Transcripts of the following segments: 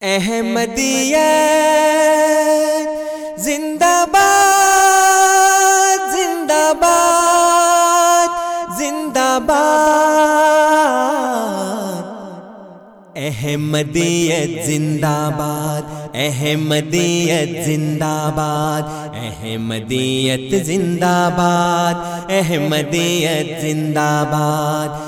احمدیت، زندہ باد زندہ باد زندہ باد۔ احمدیت، زندہ باد۔ احمدیت، زندہ باد۔ احمدیت، زندہ باد۔ احمدیت، زندہ باد۔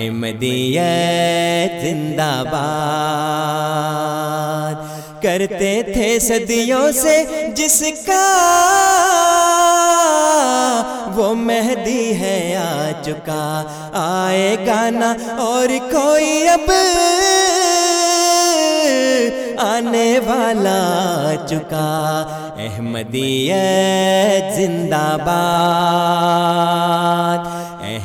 احمدیت زندہ باد۔ کرتے تھے صدیوں سے جس کا وہ مہدی ہے آ چکا۔ آئے گانا اور کوئی اب آنے والا چکا۔ احمدیت زندہ باد۔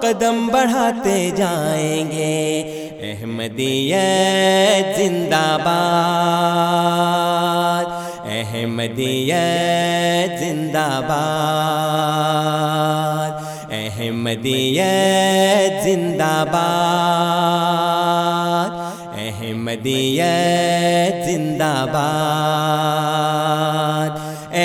قدم بڑھاتے جائیں گے۔ احمدیت زندہ باد۔ احمدیت زندہ باد۔ احمدیت زندہ باد۔ احمدیت زندہ باد۔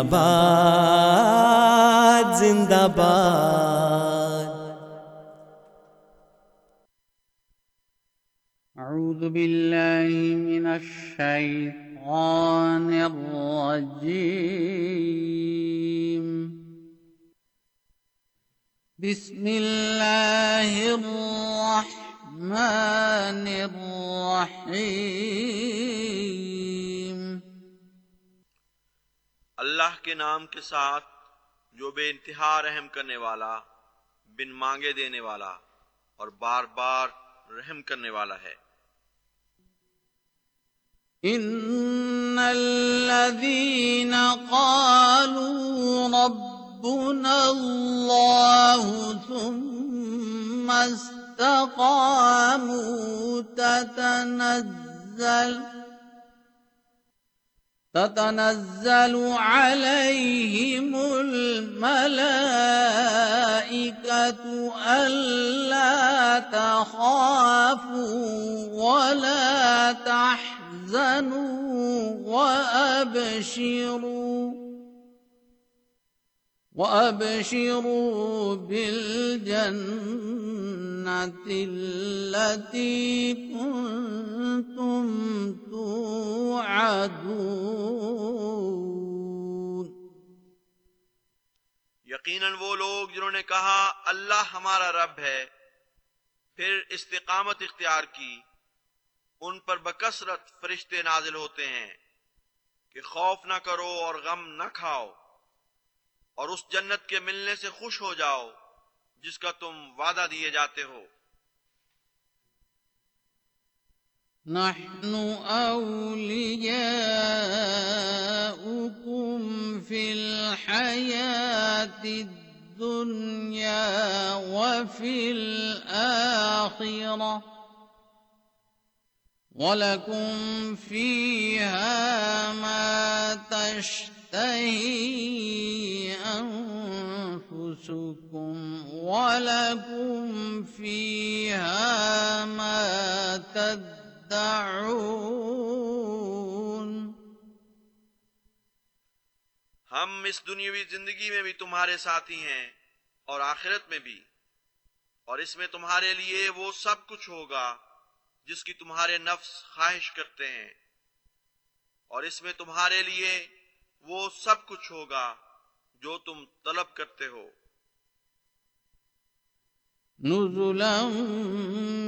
زندہ باد زندہ باد اعوذ باللہ من الشیطان الرجیم بسم اللہ الرحمن الرحیم اللہ کے نام کے ساتھ جو بے انتہا رحم کرنے والا، بن مانگے دینے والا اور بار بار رحم کرنے والا ہے۔ إن الذين قالوا ربنا الله ثم استقاموا تتنزل تتنزل عليهم الملائكة ألا تخافوا ولا تحزنوا وأبشروا وأبشروا بالجنة التي كنتم توعدون یقیناً وہ لوگ جنہوں نے کہا، اللہ ہمارا رب ہے، پھر استقامت اختیار کی۔ ان پر بکثرت فرشتے نازل ہوتے ہیں کہ خوف نہ کرو اور غم نہ کھاؤ، اور اس جنت کے ملنے سے خوش ہو جاؤ جس کا تم وعدہ دیے جاتے ہو۔ نحن أولياؤكم في الحياة الدنيا وفي الآخرة ولكم فيها ما تشتهي أنفسكم ولكم فيها ما تدعون ہم اس دنیاوی زندگی میں بھی تمہارے ساتھی ہیں اور آخرت میں بھی۔ اور اس میں تمہارے لیے وہ سب کچھ ہوگا جس کی تمہارے نفس خواہش کرتے ہیں۔ اور اس میں تمہارے لیے وہ سب کچھ ہوگا جو تم طلب کرتے ہو۔ نزلا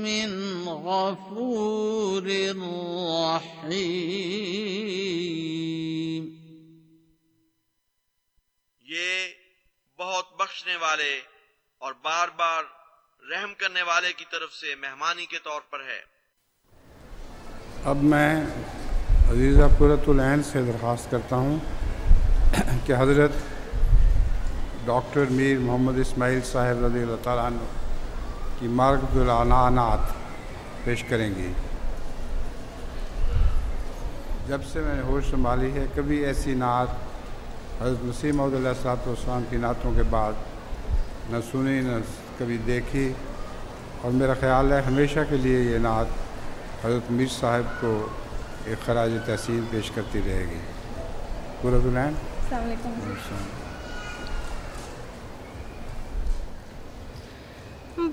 من غفور رحیم۔ یہ بہت بخشنے والے اور بار بار رحم کرنے والے کی طرف سے مہمانی کے طور پر ہے۔ اب میں عزیزہ قرۃ العین سے درخواست کرتا ہوں کہ حضرت ڈاکٹر میر محمد اسماعیل صاحب رضی اللہ تعالیٰ عنہ کی مارک العنانات پیش کریں گی جب سے میں نے ہوش سنبھالی ہے، کبھی ایسی نعت حضرت مسیم محدود علیہ السلاۃ والسلام کی نعتوں کے بعد نہ سنی، نہ کبھی دیکھی۔ اور میرا خیال ہے ہمیشہ کے لیے یہ نعت حضرت میر صاحب کو ایک خراج تحصیل پیش کرتی رہے گی۔ قرۃ العین السلام علیکم۔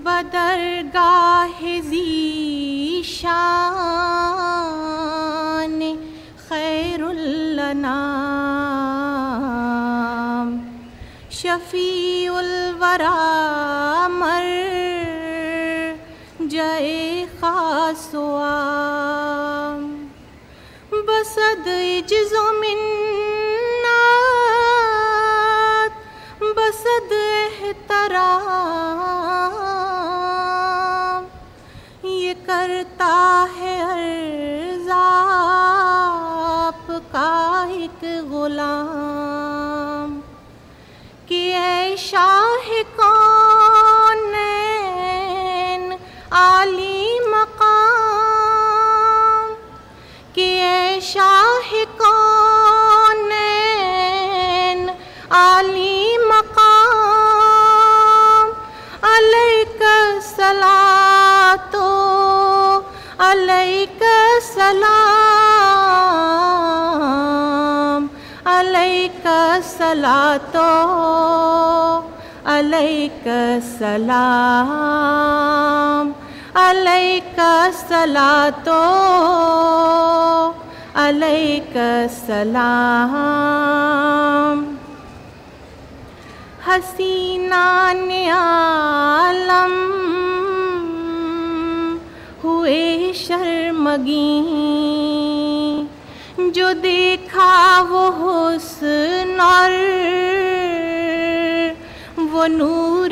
بدرگاہ شان خیر النام الورا مر جائے خاص بسد عجز و منات، بسد احترام۔ یہ کرتا ہے عرض آپ کا ایک غلام۔ شاہ کونین عالی مقام کہ اے شاہ کونین عالی مقام علیک الصلاۃ علیک السلام علیک الصلاۃ علیک السلام، علیک الصلاۃ، علیک السلام۔ حسینان عالم ہوئے شرمگی جو دیکھا وہ حسن اور وہ نور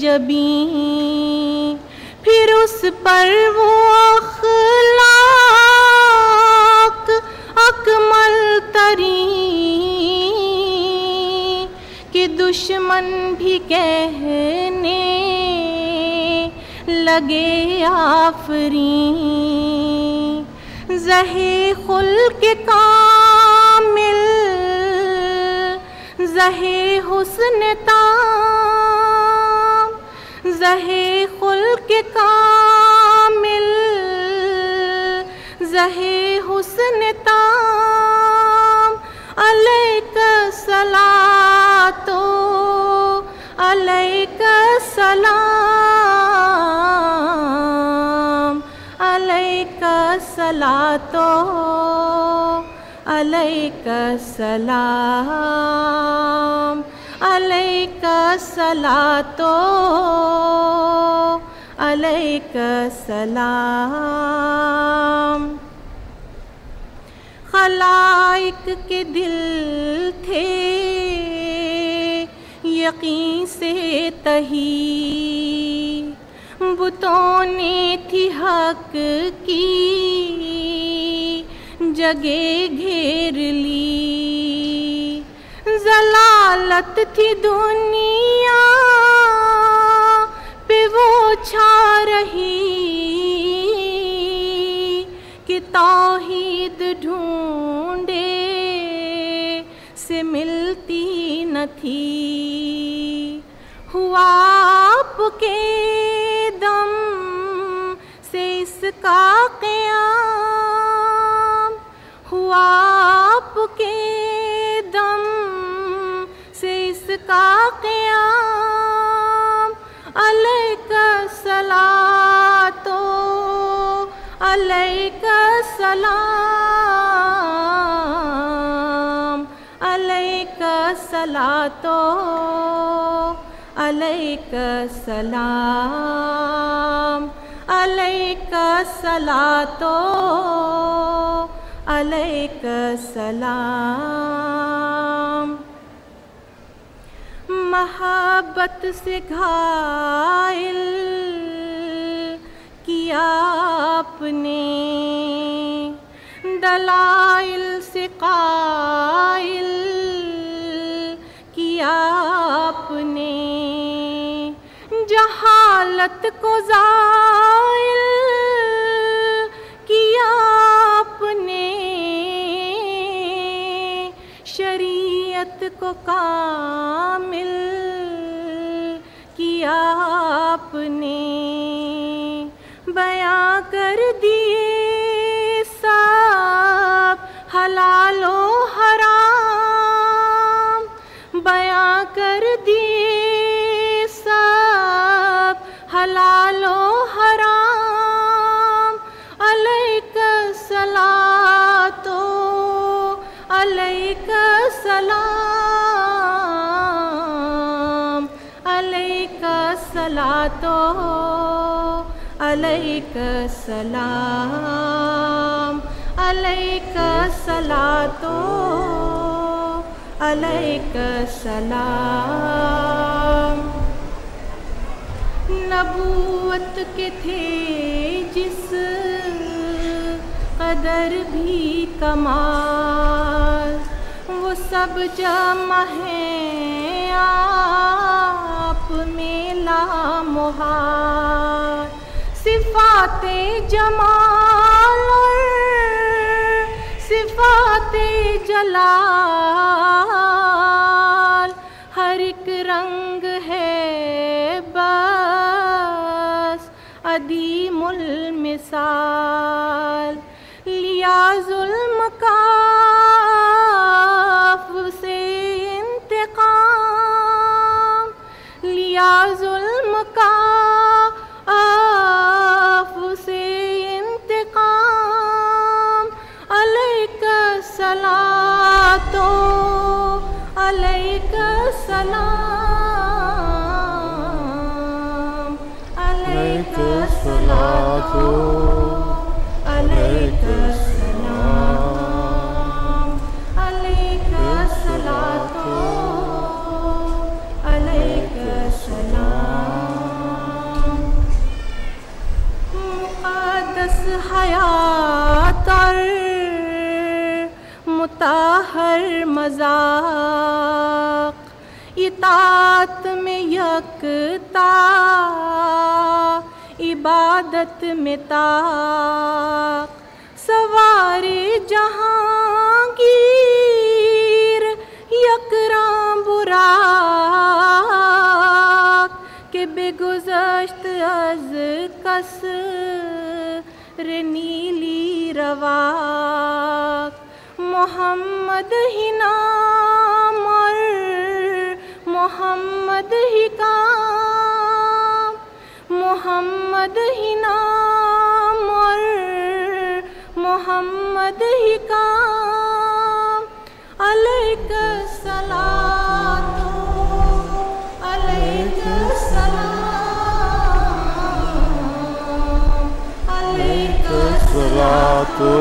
جبیں پھر اس پر وہ اخلاق اکمل ترین، کہ دشمن بھی کہنے لگے آفرین۔ زہے خل کے کامل زہے حسن تام زہے خل کے کامل زہے حسن تام، علیک الصلاۃ علیک السلام علیک الصلاۃ علیک السلام، علیک الصلاۃ، علیک السلام۔ خلائق کے دل تھے، یقین سے تہی۔ بتوں نے تھی حق کی جگہ گھیر لی۔ ضلالت تھی دنیا پہ وہ چھا رہی۔ کہ توحید ڈھونڈے سے ملتی نہ تھی۔ ہوا آپ کے دم سے اس کا قیام ہوا آپ کے دم سے اس کا قیام۔ علیک تو علیک سلام علیک تو علیک سلام علیک تو علیک سلام محبت سے گھائل کیا آپ نے؟ دلائل سے قائل کیا آپ نے؟ جہالت کو زائل کو کامل کیا آپ نے بیاں کر دی سلام علیک تو علیک سلام۔ نبوت کے تھے جس قدر بھی کمال، وہ سب جمع ہیں آپ میں لامحال۔ صفات جمال اور صفات جلال، ہر ایک رنگ ہے بس، عدیم المثال، لیا ظلم کا سے انتقام، لیا ظلم کا سلام. علیک تو علیک سلام علیک تو علیک سلام مقدس حیات اور متاہر مذاق اطاعت میں یکتا، عبادت میں تاق سوارے جہانگیر یکراں براق، کہ بے گزشت از کس نیلی رواق، محمد ہی نام محمد ہی کام، محمد ہی نام، اور محمد ہی کام۔ علیک سلام علیک سلام علیک تو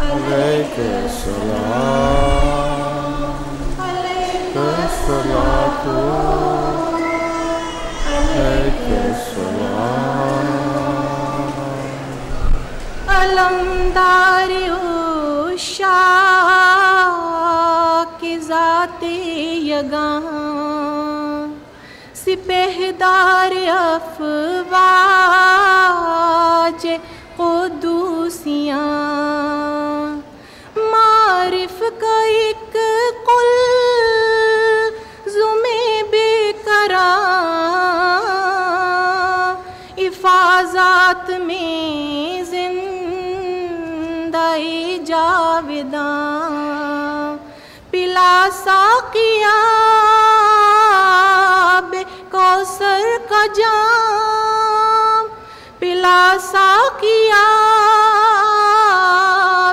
عليك السلام۔ الصلاة عليك السلام علمدار عشاق کی ذات یگاں سپہدار افواج قدوسیاں معرف کا ایک قل افاظات میں زندہ جاویداں، پلا ساقیا بے کوثر کا جام، پلا ساقیا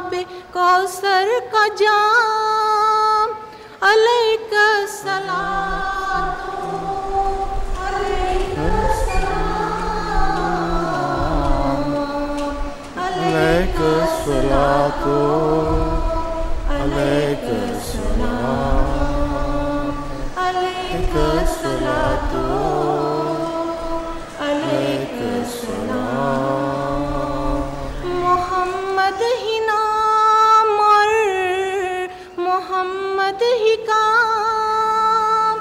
بے کوثر کا جام۔ علیک السلام۔ الصلاة عليك السلام عليك الصلاة عليك السلام محمد ہی نام اور محمد ہی کام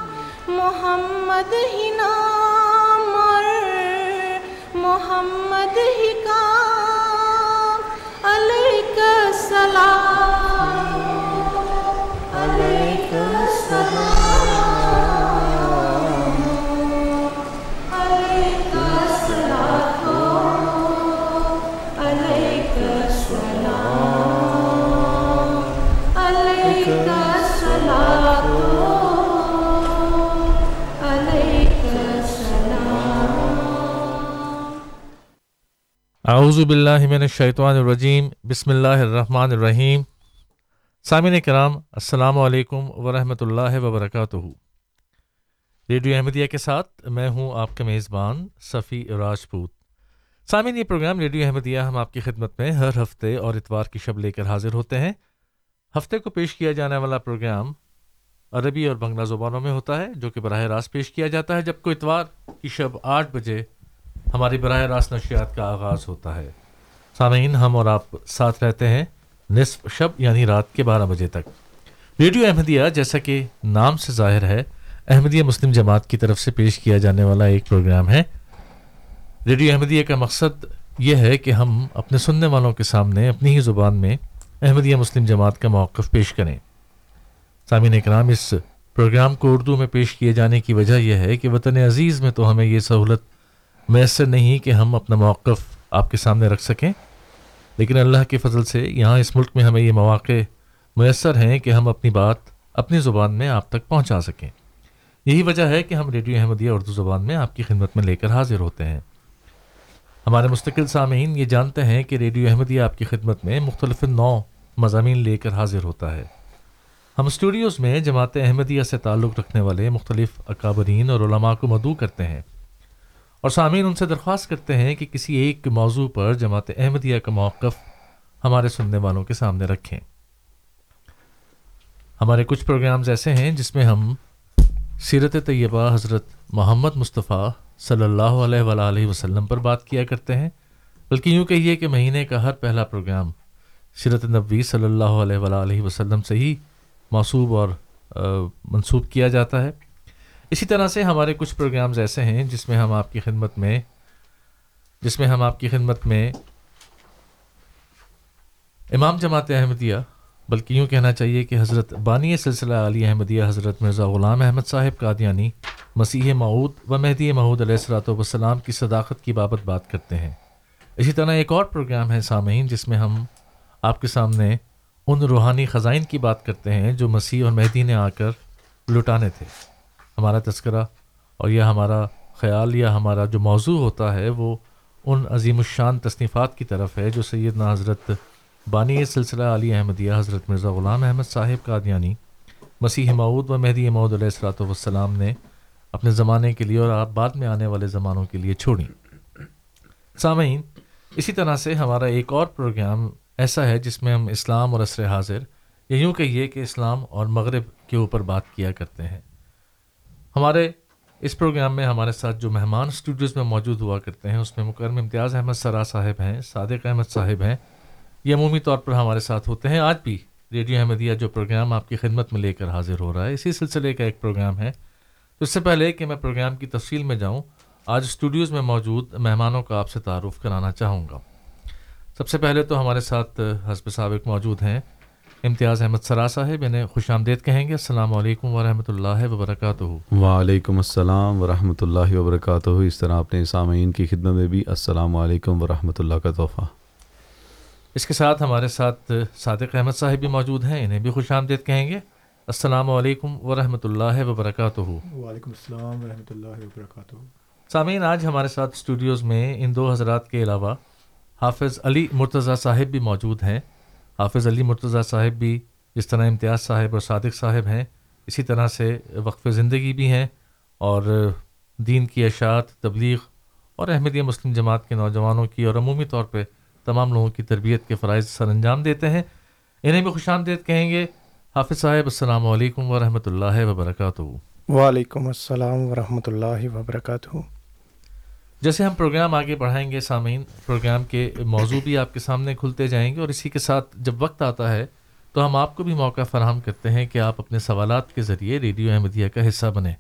محمد ہی نام اور محمد ہی کام کا سلام۔ اعوذ باللہ من الشیطان الرجیم، بسم اللہ الرحمن الرحیم۔ سامعین کرام، السلام علیکم ورحمۃ اللہ وبرکاتہ۔ ریڈیو احمدیہ کے ساتھ میں ہوں آپ کا میزبان صفی راجپوت۔ سامعین، یہ پروگرام ریڈیو احمدیہ ہم آپ کی خدمت میں ہر ہفتے اور اتوار کی شب لے کر حاضر ہوتے ہیں۔ ہفتے کو پیش کیا جانے والا پروگرام عربی اور بنگلہ زبانوں میں ہوتا ہے، جو کہ براہ راست پیش کیا جاتا ہے جب کو اتوار کی شب آٹھ بجے ہماری براہ راست نشریات کا آغاز ہوتا ہے۔ سامعین، ہم اور آپ ساتھ رہتے ہیں نصف شب یعنی رات کے بارہ بجے تک۔ ریڈیو احمدیہ، جیسا کہ نام سے ظاہر ہے، احمدیہ مسلم جماعت کی طرف سے پیش کیا جانے والا ایک پروگرام ہے۔ ریڈیو احمدیہ کا مقصد یہ ہے کہ ہم اپنے سننے والوں کے سامنے اپنی ہی زبان میں احمدیہ مسلم جماعت کا موقف پیش کریں۔ سامعین اکرام، اس پروگرام کو اردو میں پیش کیے جانے کی وجہ یہ ہے کہ وطن عزیز میں تو ہمیں یہ سہولت میسر نہیں کہ ہم اپنا موقف آپ کے سامنے رکھ سکیں، لیکن اللہ کے فضل سے یہاں اس ملک میں ہمیں یہ مواقع میسر ہیں کہ ہم اپنی بات اپنی زبان میں آپ تک پہنچا سکیں۔ یہی وجہ ہے کہ ہم ریڈیو احمدیہ اردو زبان میں آپ کی خدمت میں لے کر حاضر ہوتے ہیں۔ ہمارے مستقل سامعین یہ جانتے ہیں کہ ریڈیو احمدیہ آپ کی خدمت میں مختلف نو مضامین لے کر حاضر ہوتا ہے۔ ہم اسٹوڈیوز میں جماعت احمدیہ سے تعلق رکھنے والے مختلف اکابرین اور علماء کو مدعو کرتے ہیں۔ اور سامعین ان سے درخواست کرتے ہیں کہ کسی ایک موضوع پر جماعت احمدیہ کا موقف ہمارے سننے والوں کے سامنے رکھیں۔ ہمارے کچھ پروگرامز ایسے ہیں جس میں ہم سیرت طیبہ حضرت محمد مصطفیٰ صلی اللہ علیہ وآلہ وسلم پر بات کیا کرتے ہیں، بلکہ یوں کہیے کہ مہینے کا ہر پہلا پروگرام سیرت نبوی صلی اللہ علیہ وآلہ وسلم سے ہی موصوب اور منسوب کیا جاتا ہے۔ اسی طرح سے ہمارے کچھ پروگرامز ایسے ہیں جس میں ہم آپ کی خدمت میں جس میں ہم آپ کی خدمت میں امام جماعت احمدیہ بلکہ یوں کہنا چاہیے کہ حضرت بانی سلسلہ علی احمدیہ حضرت مرزا غلام احمد صاحب قادیانی مسیح معود و مہدی معود علیہ السلاۃ والسلام کی صداقت کی بابت بات کرتے ہیں۔ اسی طرح ایک اور پروگرام ہے سامعین جس میں ہم آپ کے سامنے ان روحانی خزائن کی بات کرتے ہیں جو مسیح اور مہدی نے آ کر لٹانے تھے۔ ہمارا تذکرہ اور یہ ہمارا خیال یا ہمارا جو موضوع ہوتا ہے وہ ان عظیم الشان تصنیفات کی طرف ہے جو سیدنا حضرت بانی سلسلہ علی احمدیہ، حضرت مرزا غلام احمد صاحب قادیانی، مسیح معود و مہدی معود علیہ السلاۃ والسلام نے اپنے زمانے کے لیے اور آپ بعد میں آنے والے زمانوں کے لیے چھوڑیں سامعین، اسی طرح سے ہمارا ایک اور پروگرام ایسا ہے جس میں ہم اسلام اور عصر حاضر یا یوں کہیے کہ اسلام اور مغرب کے اوپر بات کیا کرتے ہیں۔ ہمارے اس پروگرام میں ہمارے ساتھ جو مہمان اسٹوڈیوز میں موجود ہوا کرتے ہیں، اس میں مکرم امتیاز احمد سرا صاحب ہیں، صادق احمد صاحب ہیں۔ یہ عمومی طور پر ہمارے ساتھ ہوتے ہیں۔ آج بھی ریڈیو احمدیہ جو پروگرام آپ کی خدمت میں لے کر حاضر ہو رہا ہے، اسی سلسلے کا ایک پروگرام ہے۔ تو اس سے پہلے کہ میں پروگرام کی تفصیل میں جاؤں، آج اسٹوڈیوز میں موجود مہمانوں کا آپ سے تعارف کرانا چاہوں گا۔ سب سے پہلے تو ہمارے ساتھ حسب سابق موجود ہیں۔ امتیاز احمد سرا صاحب انہیں خوش آمدید کہیں گے۔ السلام علیکم ورحمۃ اللہ وبرکاتہ۔ وعلیکم السلام ورحمۃ اللہ وبرکاتہ۔ اس طرح اپنے سامعین کی خدمت میں بھی السلام علیکم ورحمۃ اللہ کا تحفہ۔ اس کے ساتھ ہمارے ساتھ صادق احمد صاحب بھی موجود ہیں انہیں بھی خوش آمدید کہیں گے۔ السلام علیکم ورحمۃ اللہ وبرکاتہ۔ وعلیکم السلام ورحمۃ اللہ وبرکاتہ۔ سامعین آج ہمارے ساتھ اسٹوڈیوز میں ان دو حضرات کے علاوہ حافظ علی مرتضیٰ صاحب بھی موجود ہیں۔ حافظ علی مرتضیٰ صاحب بھی جس طرح امتیاز صاحب اور صادق صاحب ہیں، اسی طرح سے وقف زندگی بھی ہیں اور دین کی اشاعت، تبلیغ اور احمدیہ مسلم جماعت کے نوجوانوں کی اور عمومی طور پہ تمام لوگوں کی تربیت کے فرائض سر انجام دیتے ہیں۔ انہیں بھی خوش آمدید کہیں گے۔ حافظ صاحب، السلام علیکم ورحمۃ اللہ وبرکاتہ۔ وعلیکم السلام ورحمۃ اللہ وبرکاتہ۔ جیسے ہم پروگرام آگے بڑھائیں گے سامعین، پروگرام کے موضوع بھی آپ کے سامنے کھلتے جائیں گے اور اسی کے ساتھ جب وقت آتا ہے تو ہم آپ کو بھی موقع فراہم کرتے ہیں کہ آپ اپنے سوالات کے ذریعے ریڈیو احمدیہ کا حصہ بنیں۔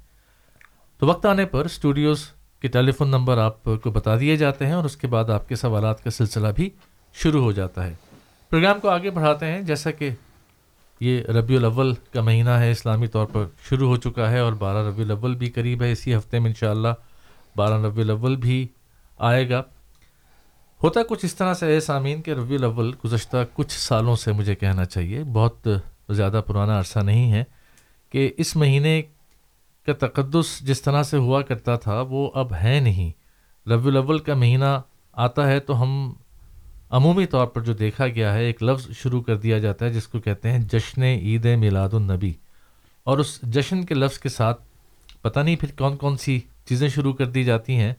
تو وقت آنے پر اسٹوڈیوز کے ٹیلی فون نمبر آپ کو بتا دیے جاتے ہیں اور اس کے بعد آپ کے سوالات کا سلسلہ بھی شروع ہو جاتا ہے۔ پروگرام کو آگے بڑھاتے ہیں، جیسا کہ یہ ربیع الاول کا مہینہ ہے، اسلامی طور پر شروع ہو چکا ہے اور بارہ ربیع الاول بھی قریب ہے۔ اسی ہفتے میں انشاءاللہ بارہ ربیع الاول بھی آئے گا۔ ہوتا کچھ اس طرح سے ہے سامعین کہ ربیع الاول گزشتہ کچھ سالوں سے مجھے کہنا چاہیے۔ بہت زیادہ پرانا عرصہ نہیں ہے کہ اس مہینے کا تقدس جس طرح سے ہوا کرتا تھا وہ اب ہے نہیں۔ ربیع الاول کا مہینہ آتا ہے تو ہم عمومی طور پر جو دیکھا گیا ہے، ایک لفظ شروع کر دیا جاتا ہے جس کو کہتے ہیں جشن عید میلاد النبی۔ اور اس جشن کے لفظ کے ساتھ پتہ نہیں پھر کون کون سی چیزیں شروع کر دی جاتی ہیں۔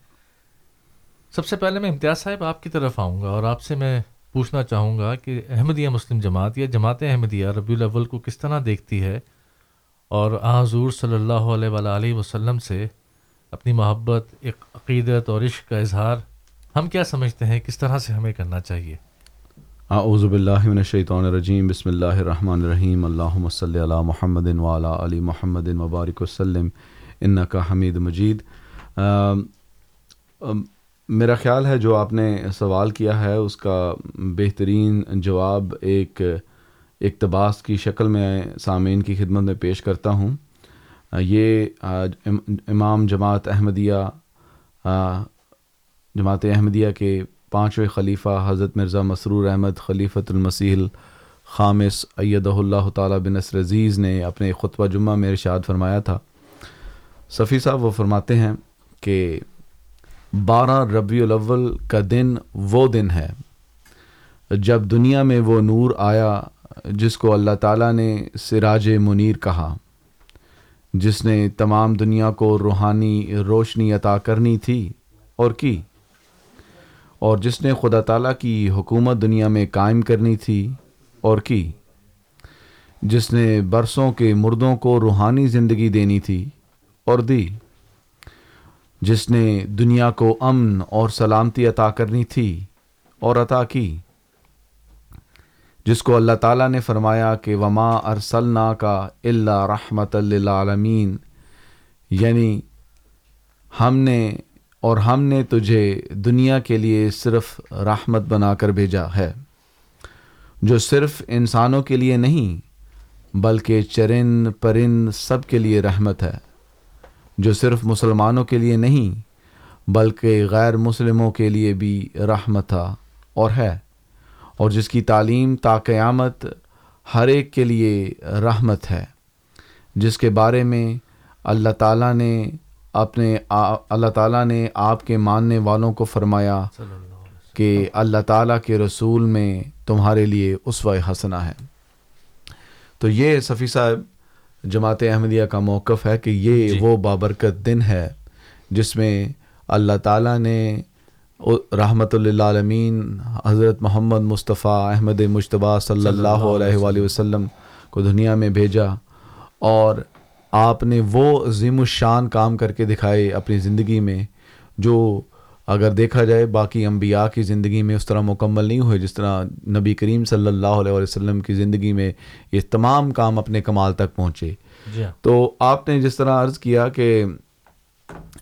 سب سے پہلے میں امتیاز صاحب آپ کی طرف آؤں گا اور آپ سے میں پوچھنا چاہوں گا کہ احمدیہ مسلم جماعت یا جماعت احمدیہ ربیع الاول کو کس طرح دیکھتی ہے اور حضور صلی اللہ علیہ وآلہ وسلم سے اپنی محبت ایک عقیدت اور عشق کا اظہار ہم کیا سمجھتے ہیں؟ کس طرح سے ہمیں کرنا چاہیے؟ اعوذ باللہ من الشیطان الرجیم، بسم اللہ الرحمن الرحیم، اللہم صلی علی محمد وعلی علی محمد مبارک وسلم، انکا حمید مجید۔ میرا خیال ہے جو آپ نے سوال کیا ہے، اس کا بہترین جواب ایک اقتباس کی شکل میں سامعین کی خدمت میں پیش کرتا ہوں۔ یہ امام جماعت احمدیہ جماعت احمدیہ کے پانچویں خلیفہ حضرت مرزا مسرور احمد خلیفۃ المسیح خامس ایدہ اللہ تعالیٰ بن نصر عزیز نے اپنے خطبہ جمعہ میں ارشاد فرمایا تھا۔ صفی صاحب وہ فرماتے ہیں کہ بارہ ربیع الاول کا دن وہ دن ہے۔ جب دنیا میں وہ نور آیا جس کو اللہ تعالیٰ نے سراج منیر کہا، جس نے تمام دنیا کو روحانی روشنی عطا کرنی تھی اور کی، اور جس نے خدا تعالیٰ کی حکومت دنیا میں قائم کرنی تھی اور کی، جس نے برسوں کے مردوں کو روحانی زندگی دینی تھی اور دی۔ جس نے دنیا کو امن اور سلامتی عطا کرنی تھی اور عطا کی، جس کو اللہ تعالیٰ نے فرمایا کہ وما ارسلنا کا اللہ رحمت للعالمین یعنی ہم نے اور ہم نے تجھے دنیا کے لیے صرف رحمت بنا کر بھیجا ہے، جو صرف انسانوں کے لیے نہیں، بلکہ چرن پرند سب کے لیے رحمت ہے۔ جو صرف مسلمانوں کے لیے نہیں، بلکہ غیر مسلموں کے لیے بھی رحمت تھا اور ہے، اور جس کی تعلیم تا قیامت ہر ایک کے لیے رحمت ہے، جس کے بارے میں اللہ تعالیٰ نے اپنے اللہ تعالیٰ نے آپ کے ماننے والوں کو فرمایا کہ اللہ تعالیٰ کے رسول میں تمہارے لیے اسوہ حسنہ ہے۔ تو یہ صفی صاحب جماعت احمدیہ کا موقف ہے کہ یہ جی۔ وہ بابرکت دن ہے جس میں اللہ تعالیٰ نے رحمت للعالمین حضرت محمد مصطفیٰ احمد مشتبہ صلی اللہ علیہ وآلہ وسلم کو دنیا میں بھیجا اور آپ نے وہ عظیم الشان کام کر کے دکھائے اپنی زندگی میں جو اگر دیکھا جائے باقی انبیاء کی زندگی میں اس طرح مکمل نہیں ہوئے جس طرح نبی کریم صلی اللہ علیہ وسلم کی زندگی میں یہ تمام کام اپنے کمال تک پہنچے۔ جی ہاں۔ تو آپ نے جس طرح عرض کیا کہ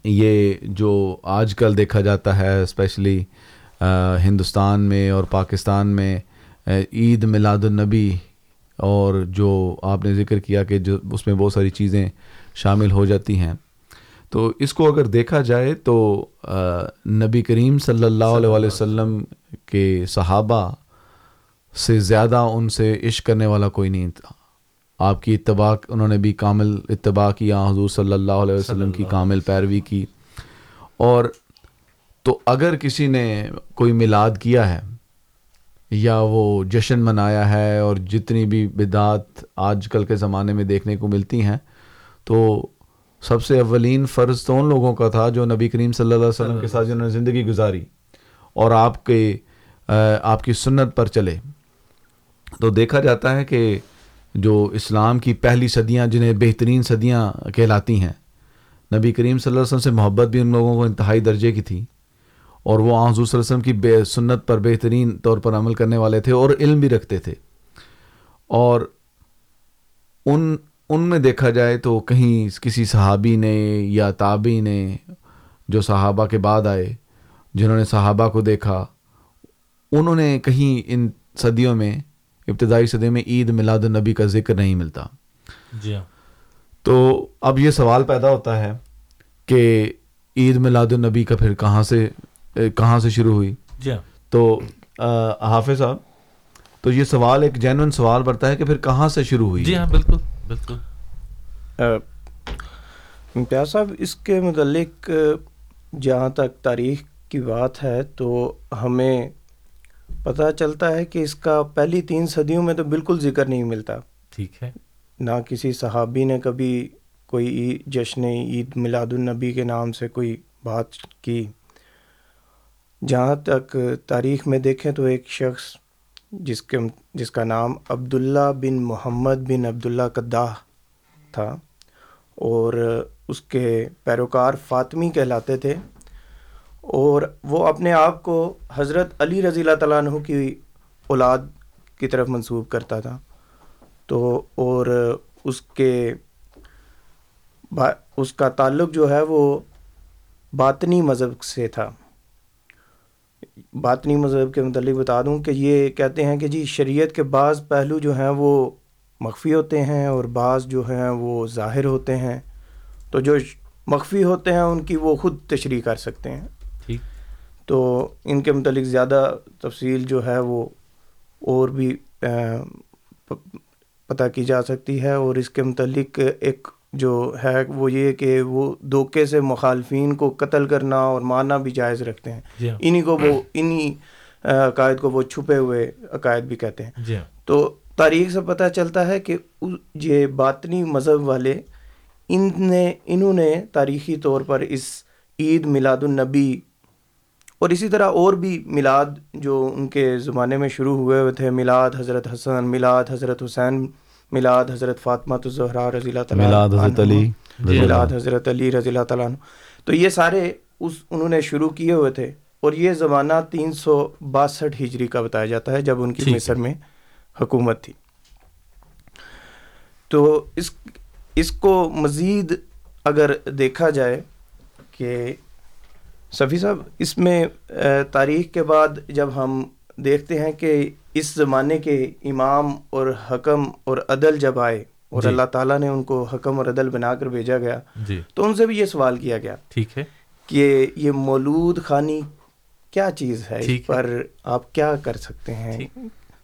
یہ جو آج کل دیکھا جاتا ہے اسپیشلی ہندوستان میں اور پاکستان میں عید میلاد النبی اور جو آپ نے ذکر کیا کہ جو اس میں بہت ساری چیزیں شامل ہو جاتی ہیں۔ تو اس کو اگر دیکھا جائے تو نبی کریم صلی اللہ علیہ وسلم کے صحابہ سے زیادہ ان سے عشق کرنے والا کوئی نہیں تھا۔ آپ کی اتباع انہوں نے بھی کامل اتباع کیا حضور صلی اللہ علیہ وسلم کی کامل پیروی کی۔ اور تو اگر کسی نے کوئی میلاد کیا ہے یا وہ جشن منایا ہے اور جتنی بھی بدعات آج کل کے زمانے میں دیکھنے کو ملتی ہیں تو سب سے اولین فرض تو ان لوگوں کا تھا جو نبی کریم صلی اللہ علیہ وسلم کے ساتھ جنہوں نے زندگی گزاری اور آپ کے آپ کی سنت پر چلے۔ تو دیکھا جاتا ہے کہ جو اسلام کی پہلی صدیاں جنہیں بہترین صدیاں کہلاتی ہیں، نبی کریم صلی اللہ علیہ وسلم سے محبت بھی ان لوگوں کو انتہائی درجے کی تھی اور وہ حضور صلی اللہ علیہ وسلم کی بے سنت پر بہترین طور پر عمل کرنے والے تھے اور علم بھی رکھتے تھے۔ اور ان ان میں دیکھا جائے تو کہیں کسی صحابی نے یا تابی نے جو صحابہ کے بعد آئے جنہوں نے صحابہ کو دیکھا انہوں نے کہیں ان صدیوں میں ابتدائی صدی میں عید میلاد النبی کا ذکر نہیں ملتا۔ جی ہاں۔ تو اب یہ سوال پیدا ہوتا ہے کہ عید میلاد النبی کا پھر کہاں سے کہاں سے شروع ہوئی؟ جی ہاں۔ تو حافظ صاحب تو یہ سوال ایک جینون سوال بڑھتا ہے کہ پھر کہاں سے شروع ہوئی؟ جی ہاں بالکل۔ بالکل۔ پیار صاحب اس کے متعلق جہاں تک تاریخ کی بات ہے تو ہمیں پتہ چلتا ہے کہ اس کا پہلی تین صدیوں میں تو بالکل ذکر نہیں ملتا۔ ٹھیک ہے۔ نہ کسی صحابی نے کبھی کوئی جشن عید میلاد النبی کے نام سے کوئی بات کی۔ جہاں تک تاریخ میں دیکھیں تو ایک شخص جس کے جس کا نام عبداللہ بن محمد بن عبداللہ قداح تھا اور اس کے پیروکار فاطمی کہلاتے تھے اور وہ اپنے آپ کو حضرت علی رضی اللہ تعالیٰ عنہ کی اولاد کی طرف منسوب کرتا تھا۔ تو اور اس کے با اس کا تعلق جو ہے وہ باطنی مذہب سے تھا۔ باطنی مذہب کے متعلق بتا دوں کہ یہ کہتے ہیں کہ جی شریعت کے بعض پہلو جو ہیں وہ مخفی ہوتے ہیں اور بعض جو ہیں وہ ظاہر ہوتے ہیں۔ تو جو مخفی ہوتے ہیں ان کی وہ خود تشریح کر سکتے ہیں۔ ٹھیک۔ تو ان کے متعلق زیادہ تفصیل جو ہے وہ اور بھی پتہ کی جا سکتی ہے اور اس کے متعلق ایک جو ہے وہ یہ کہ وہ دھوکے سے مخالفین کو قتل کرنا اور مارنا بھی جائز رکھتے ہیں۔ جی ہاں۔ انہی کو وہ انہی عقائد کو وہ چھپے ہوئے عقائد بھی کہتے ہیں۔ جی ہاں۔ تو تاریخ سے پتہ چلتا ہے کہ یہ باطنی مذہب والے ان نے انہوں نے تاریخی طور پر اس عید میلاد النبی اور اسی طرح اور بھی میلاد جو ان کے زمانے میں شروع ہوئے ہوئے تھے میلاد حضرت حسن میلاد حضرت حسین میلاد حضرت فاطمہ الزہرا رضی اللہ تعالیٰ میلاد حضرت علی جی میلاد حضرت علی رضی اللہ تعالیٰ عنہ۔ تو یہ سارے اس انہوں نے شروع کیے ہوئے تھے اور یہ زمانہ تین سو باسٹھ ہجری کا بتایا جاتا ہے جب ان کی۔ مصر میں حکومت تھی۔ تو اس اس کو مزید اگر دیکھا جائے کہ صفی صاحب اس میں تاریخ کے بعد جب ہم دیکھتے ہیں کہ اس زمانے کے امام اور حکم اور عدل جب آئے اور جی۔ اللہ تعالیٰ نے ان کو حکم اور عدل بنا کر بھیجا گیا جی۔ تو ان سے بھی یہ سوال کیا گیا ٹھیک ہے۔ کہ یہ مولود خانی کیا چیز ہے؟ اس۔ پر آپ کیا کر سکتے ہیں۔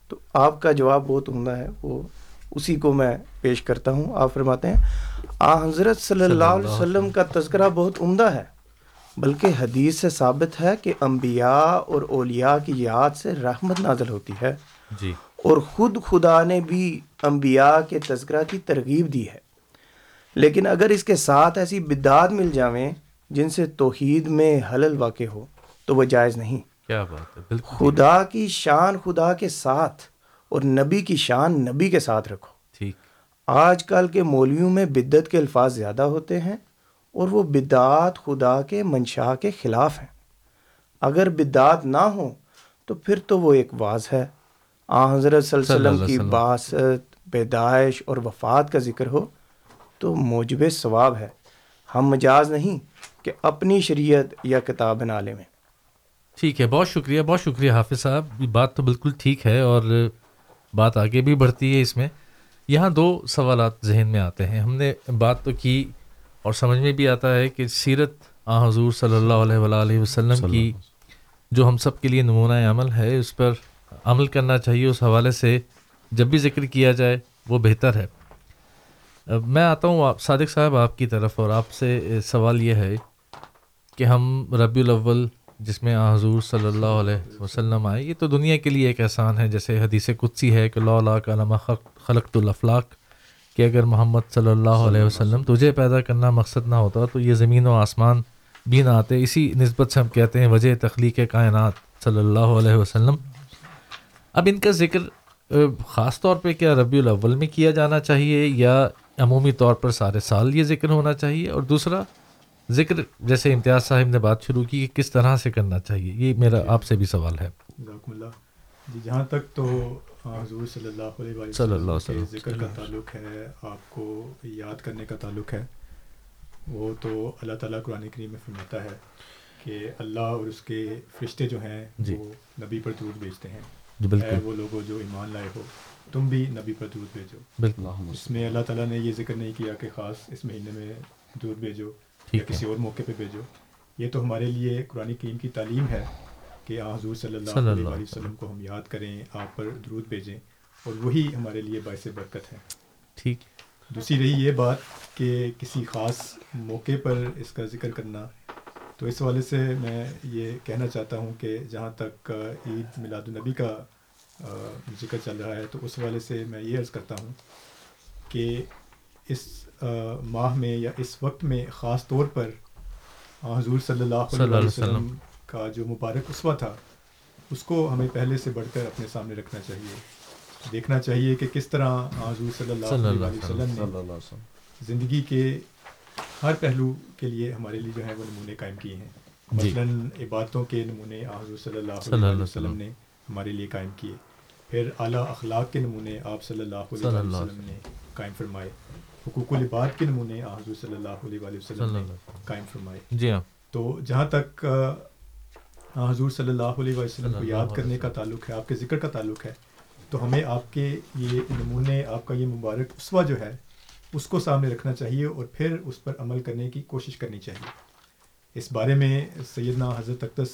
تو آپ کا جواب بہت عمدہ ہے وہ اسی کو میں پیش کرتا ہوں۔ آپ فرماتے ہیں آ حضرت صلی اللہ علیہ وسلم۔ کا تذکرہ بہت عمدہ ہے۔ بلکہ حدیث سے ثابت ہے کہ انبیاء اور اولیاء کی یاد سے رحمت نازل ہوتی ہے۔ جی۔ اور خود خدا نے بھی انبیاء کے تذکرہ کی ترغیب دی ہے۔ لیکن اگر اس کے ساتھ ایسی بدعات مل جاویں جن سے توحید میں حلل واقع ہو تو وہ جائز نہیں۔ کیا بات ہے بالکل۔ خدا کی شان خدا کے ساتھ اور نبی کی شان نبی کے ساتھ رکھو۔ ٹھیک۔ آج کل کے مولویوں میں بدت کے الفاظ زیادہ ہوتے ہیں۔ اور وہ بدعات خدا کے منشا کے خلاف ہیں۔ اگر بدعات نہ ہوں تو پھر تو وہ ایک واز ہے۔ آ حضرت صلی اللہ علیہ وسلم کی۔ باست پیدائش اور وفات کا ذکر ہو تو موجب ثواب ہے۔ ہم مجاز نہیں کہ اپنی شریعت یا کتاب بنا لیں ٹھیک ہے بہت شکریہ بہت شکریہ حافظ صاحب۔ بات تو بالکل ٹھیک ہے اور بات آگے بھی بڑھتی ہے اس میں۔ یہاں دو سوالات ذہن میں آتے ہیں۔ ہم نے بات تو کی اور سمجھ میں بھی آتا ہے کہ سیرت آ حضور صلی اللہ علیہ وآلہ وسلم کی جو ہم سب کے لیے نمونہ عمل ہے اس پر عمل کرنا چاہیے۔ اس حوالے سے جب بھی ذکر کیا جائے وہ بہتر ہے۔ میں آتا ہوں آپ صادق صاحب آپ کی طرف اور آپ سے سوال یہ ہے کہ ہم ربیع الاول جس میں آ حضور صلی اللہ علیہ وسلم آئے یہ تو دنیا کے لیے ایک احسان ہے۔ جیسے حدیث قدسی ہے کہ لا کا علامہ خلق الافلاق کہ اگر محمد صلی اللہ علیہ وسلم تجھے پیدا کرنا مقصد نہ ہوتا تو یہ زمین و آسمان بھی نہ آتے اسی نسبت سے ہم کہتے ہیں وجہ تخلیق کائنات صلی اللہ علیہ وسلم۔ اب ان کا ذکر خاص طور پہ کیا ربیع الاول میں کیا جانا چاہیے یا عمومی طور پر سارے سال یہ ذکر ہونا چاہیے؟ اور دوسرا ذکر جیسے امتیاز صاحب نے بات شروع کی کہ کس طرح سے کرنا چاہیے یہ میرا آپ سے بھی سوال ہے۔ جی جہاں تک تو حضور صلی اللہ علیہ وآلہ صلی اللہ وسلم علیہ کے ذکر کا تعلق ہے آپ کو یاد کرنے کا تعلق ہے۔ وہ تو اللہ تعالیٰ قرآن کریم میں فرماتا ہے کہ اللہ اور اس کے فرشتے جو ہیں جی۔ وہ نبی پر درود بھیجتے ہیں۔ جی اے وہ لوگوں جو ایمان لائے ہو تم بھی نبی پر درود بھیجو۔ بالکل۔ اس میں اللہ تعالیٰ نے یہ ذکر نہیں کیا کہ خاص اس مہینے میں درود بھیجو یا کسی اور موقع پہ بھیجو۔ یہ تو ہمارے لیے قرآن کریم کی تعلیم ہے۔ کہ حضور صلی اللہ صلی علیہ اللہ وآلہ علیہ وسلم کو ہم یاد کریں آپ پر درود بھیجیں اور وہی ہمارے لیے باعث برکت ہے۔ ٹھیک۔ دوسری رہی یہ بات کہ کسی خاص موقع پر اس کا ذکر کرنا۔ تو اس حوالے سے میں یہ کہنا چاہتا ہوں کہ جہاں تک عید میلاد النبی کا ذکر چل رہا ہے تو اس حوالے سے میں یہ عرض کرتا ہوں کہ اس ماہ میں یا اس وقت میں خاص طور پر حضور صلی اللہ علیہ وسلم کا جو مبارک اسوا تھا اس کو ہمیں پہلے سے بڑھ کر اپنے سامنے رکھنا چاہیے۔ دیکھنا چاہیے کہ کس طرح حضور صلی اللہ علیہ وسلم نے زندگی کے ہر پہلو کے لیے ہمارے لیے جو ہے وہ نمونے قائم کیے ہیں۔ جی۔ مثلاً عبادتوں کے نمونے حضور صلی اللہ علیہ وسلم نے ہمارے لیے قائم کیے۔ پھر اعلیٰ اخلاق کے نمونے آپ صلی اللہ علیہ وسلم نے قائم فرمائے۔ حقوق العباد کے نمونے حضور صلی اللہ علیہ وسلم نے قائم فرمائے۔ جی ہاں۔ تو جہاں تک حضور صلی اللہ علیہ وسلم کو یاد کرنے کا تعلق ہے آپ کے ذکر کا تعلق ہے۔ تو ہمیں آپ کے یہ نمونے آپ کا یہ مبارک اسوا جو ہے اس کو سامنے رکھنا چاہیے اور پھر اس پر عمل کرنے کی کوشش کرنی چاہیے۔ اس بارے میں سیدنا حضرت اقدس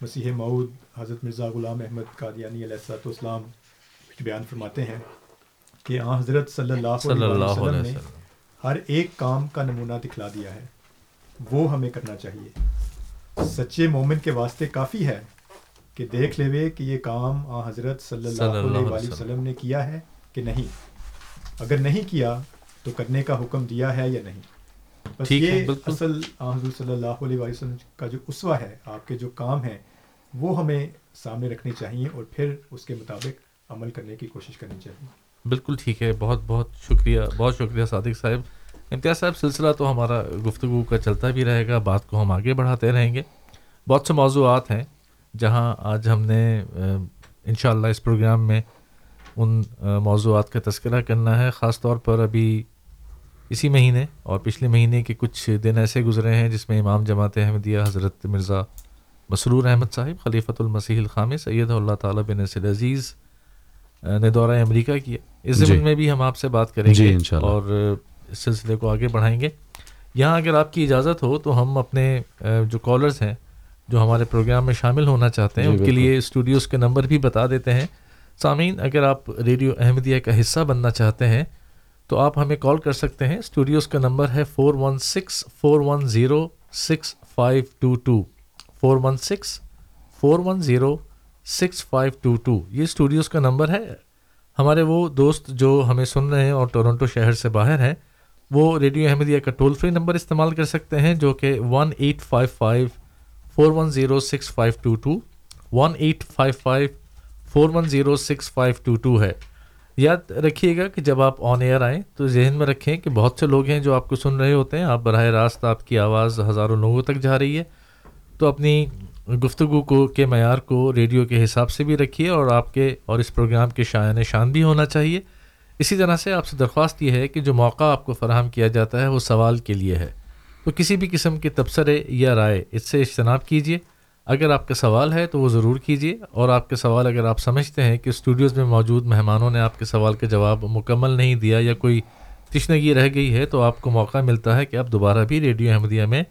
مسیح معود حضرت مرزا غلام احمد قادیانی علیہ السلاۃ والسلام بیان فرماتے ہیں کہ آ حضرت صلی اللہ صلی علیہ اللہ وسلم علیہ نے وسلم۔ ہر ایک کام کا نمونہ دکھلا دیا ہے۔ وہ ہمیں کرنا چاہیے۔ سچے مومن کے واسطے کافی ہے کہ دیکھ لے کہ یہ کام آ حضرت صلی صلی اللہ علیہ وآلہ وسلم نے کیا ہے کہ نہیں؟ اگر نہیں کیا تو کرنے کا حکم دیا ہے یا نہیں؟ بس یہ۔ اصل آ حضور صلی اللہ علیہ وآلہ وسلم کا جو اسوا ہے آپ کے جو کام ہیں وہ ہمیں سامنے رکھنے چاہیے اور پھر اس کے مطابق عمل کرنے کی کوشش کرنی چاہیے۔ بالکل ٹھیک ہے بہت بہت شکریہ بہت شکریہ صادق صاحب۔ امتیاز صاحب سلسلہ تو ہمارا گفتگو کا چلتا بھی رہے گا بات کو ہم آگے بڑھاتے رہیں گے بہت سے موضوعات ہیں جہاں آج ہم نے انشاءاللہ اس پروگرام میں ان موضوعات کا تذکرہ کرنا ہے خاص طور پر ابھی اسی مہینے اور پچھلے مہینے کے کچھ دن ایسے گزرے ہیں جس میں امام جماعت احمدیہ حضرت مرزا مسرور احمد صاحب خلیفۃ المسیح الخام سید اللہ تعالیٰ بن نصر عزیز نے دورہ امریکہ کیا اس جی۔ زمین میں بھی ہم آپ سے بات کریں جی، گے انشاءاللہ۔ اور اس سلسلے کو آگے بڑھائیں گے۔ یہاں اگر آپ کی اجازت ہو تو ہم اپنے جو کالرز ہیں جو ہمارے پروگرام میں شامل ہونا چاہتے ہیں جی، ان کے۔ لیے اسٹوڈیوز کے نمبر بھی بتا دیتے ہیں۔ سامعین اگر آپ ریڈیو احمدیہ کا حصہ بننا چاہتے ہیں تو آپ ہمیں کال کر سکتے ہیں۔ اسٹوڈیوز کا نمبر ہے four one six four one zero six five two two. Four one six four one zero six five two two. یہ اسٹوڈیوز کا نمبر ہے۔ ہمارے وہ دوست جو ہمیں سن رہے ہیں اور ٹورنٹو شہر سے باہر ہیں وہ ریڈیو احمدیہ کا ٹول فری نمبر استعمال کر سکتے ہیں جو کہ one eight five five four one zero six five two two one eight five five four one zero six five two two ہے۔ یاد رکھیے گا کہ جب آپ آن ایئر آئیں تو ذہن میں رکھیں کہ بہت سے لوگ ہیں جو آپ کو سن رہے ہوتے ہیں۔ آپ براہ راست آپ کی آواز ہزاروں لوگوں تک جا رہی ہے۔ تو اپنی گفتگو کو کے معیار کو ریڈیو کے حساب سے بھی رکھیے اور آپ کے اور اس پروگرام کے شائن شان بھی ہونا چاہیے۔ اسی طرح سے آپ سے درخواست یہ ہے کہ جو موقع آپ کو فراہم کیا جاتا ہے وہ سوال کے لیے ہے۔ تو کسی بھی قسم کے تبصرے یا رائے اس سے اجتناب کیجیے اگر آپ کا سوال ہے تو وہ ضرور کیجیے اور آپ کے سوال اگر آپ سمجھتے ہیں کہ اسٹوڈیوز میں موجود مہمانوں نے آپ کے سوال کا جواب مکمل نہیں دیا یا کوئی تشنگی رہ گئی ہے تو آپ کو موقع ملتا ہے کہ آپ دوبارہ بھی ریڈیو احمدیہ میں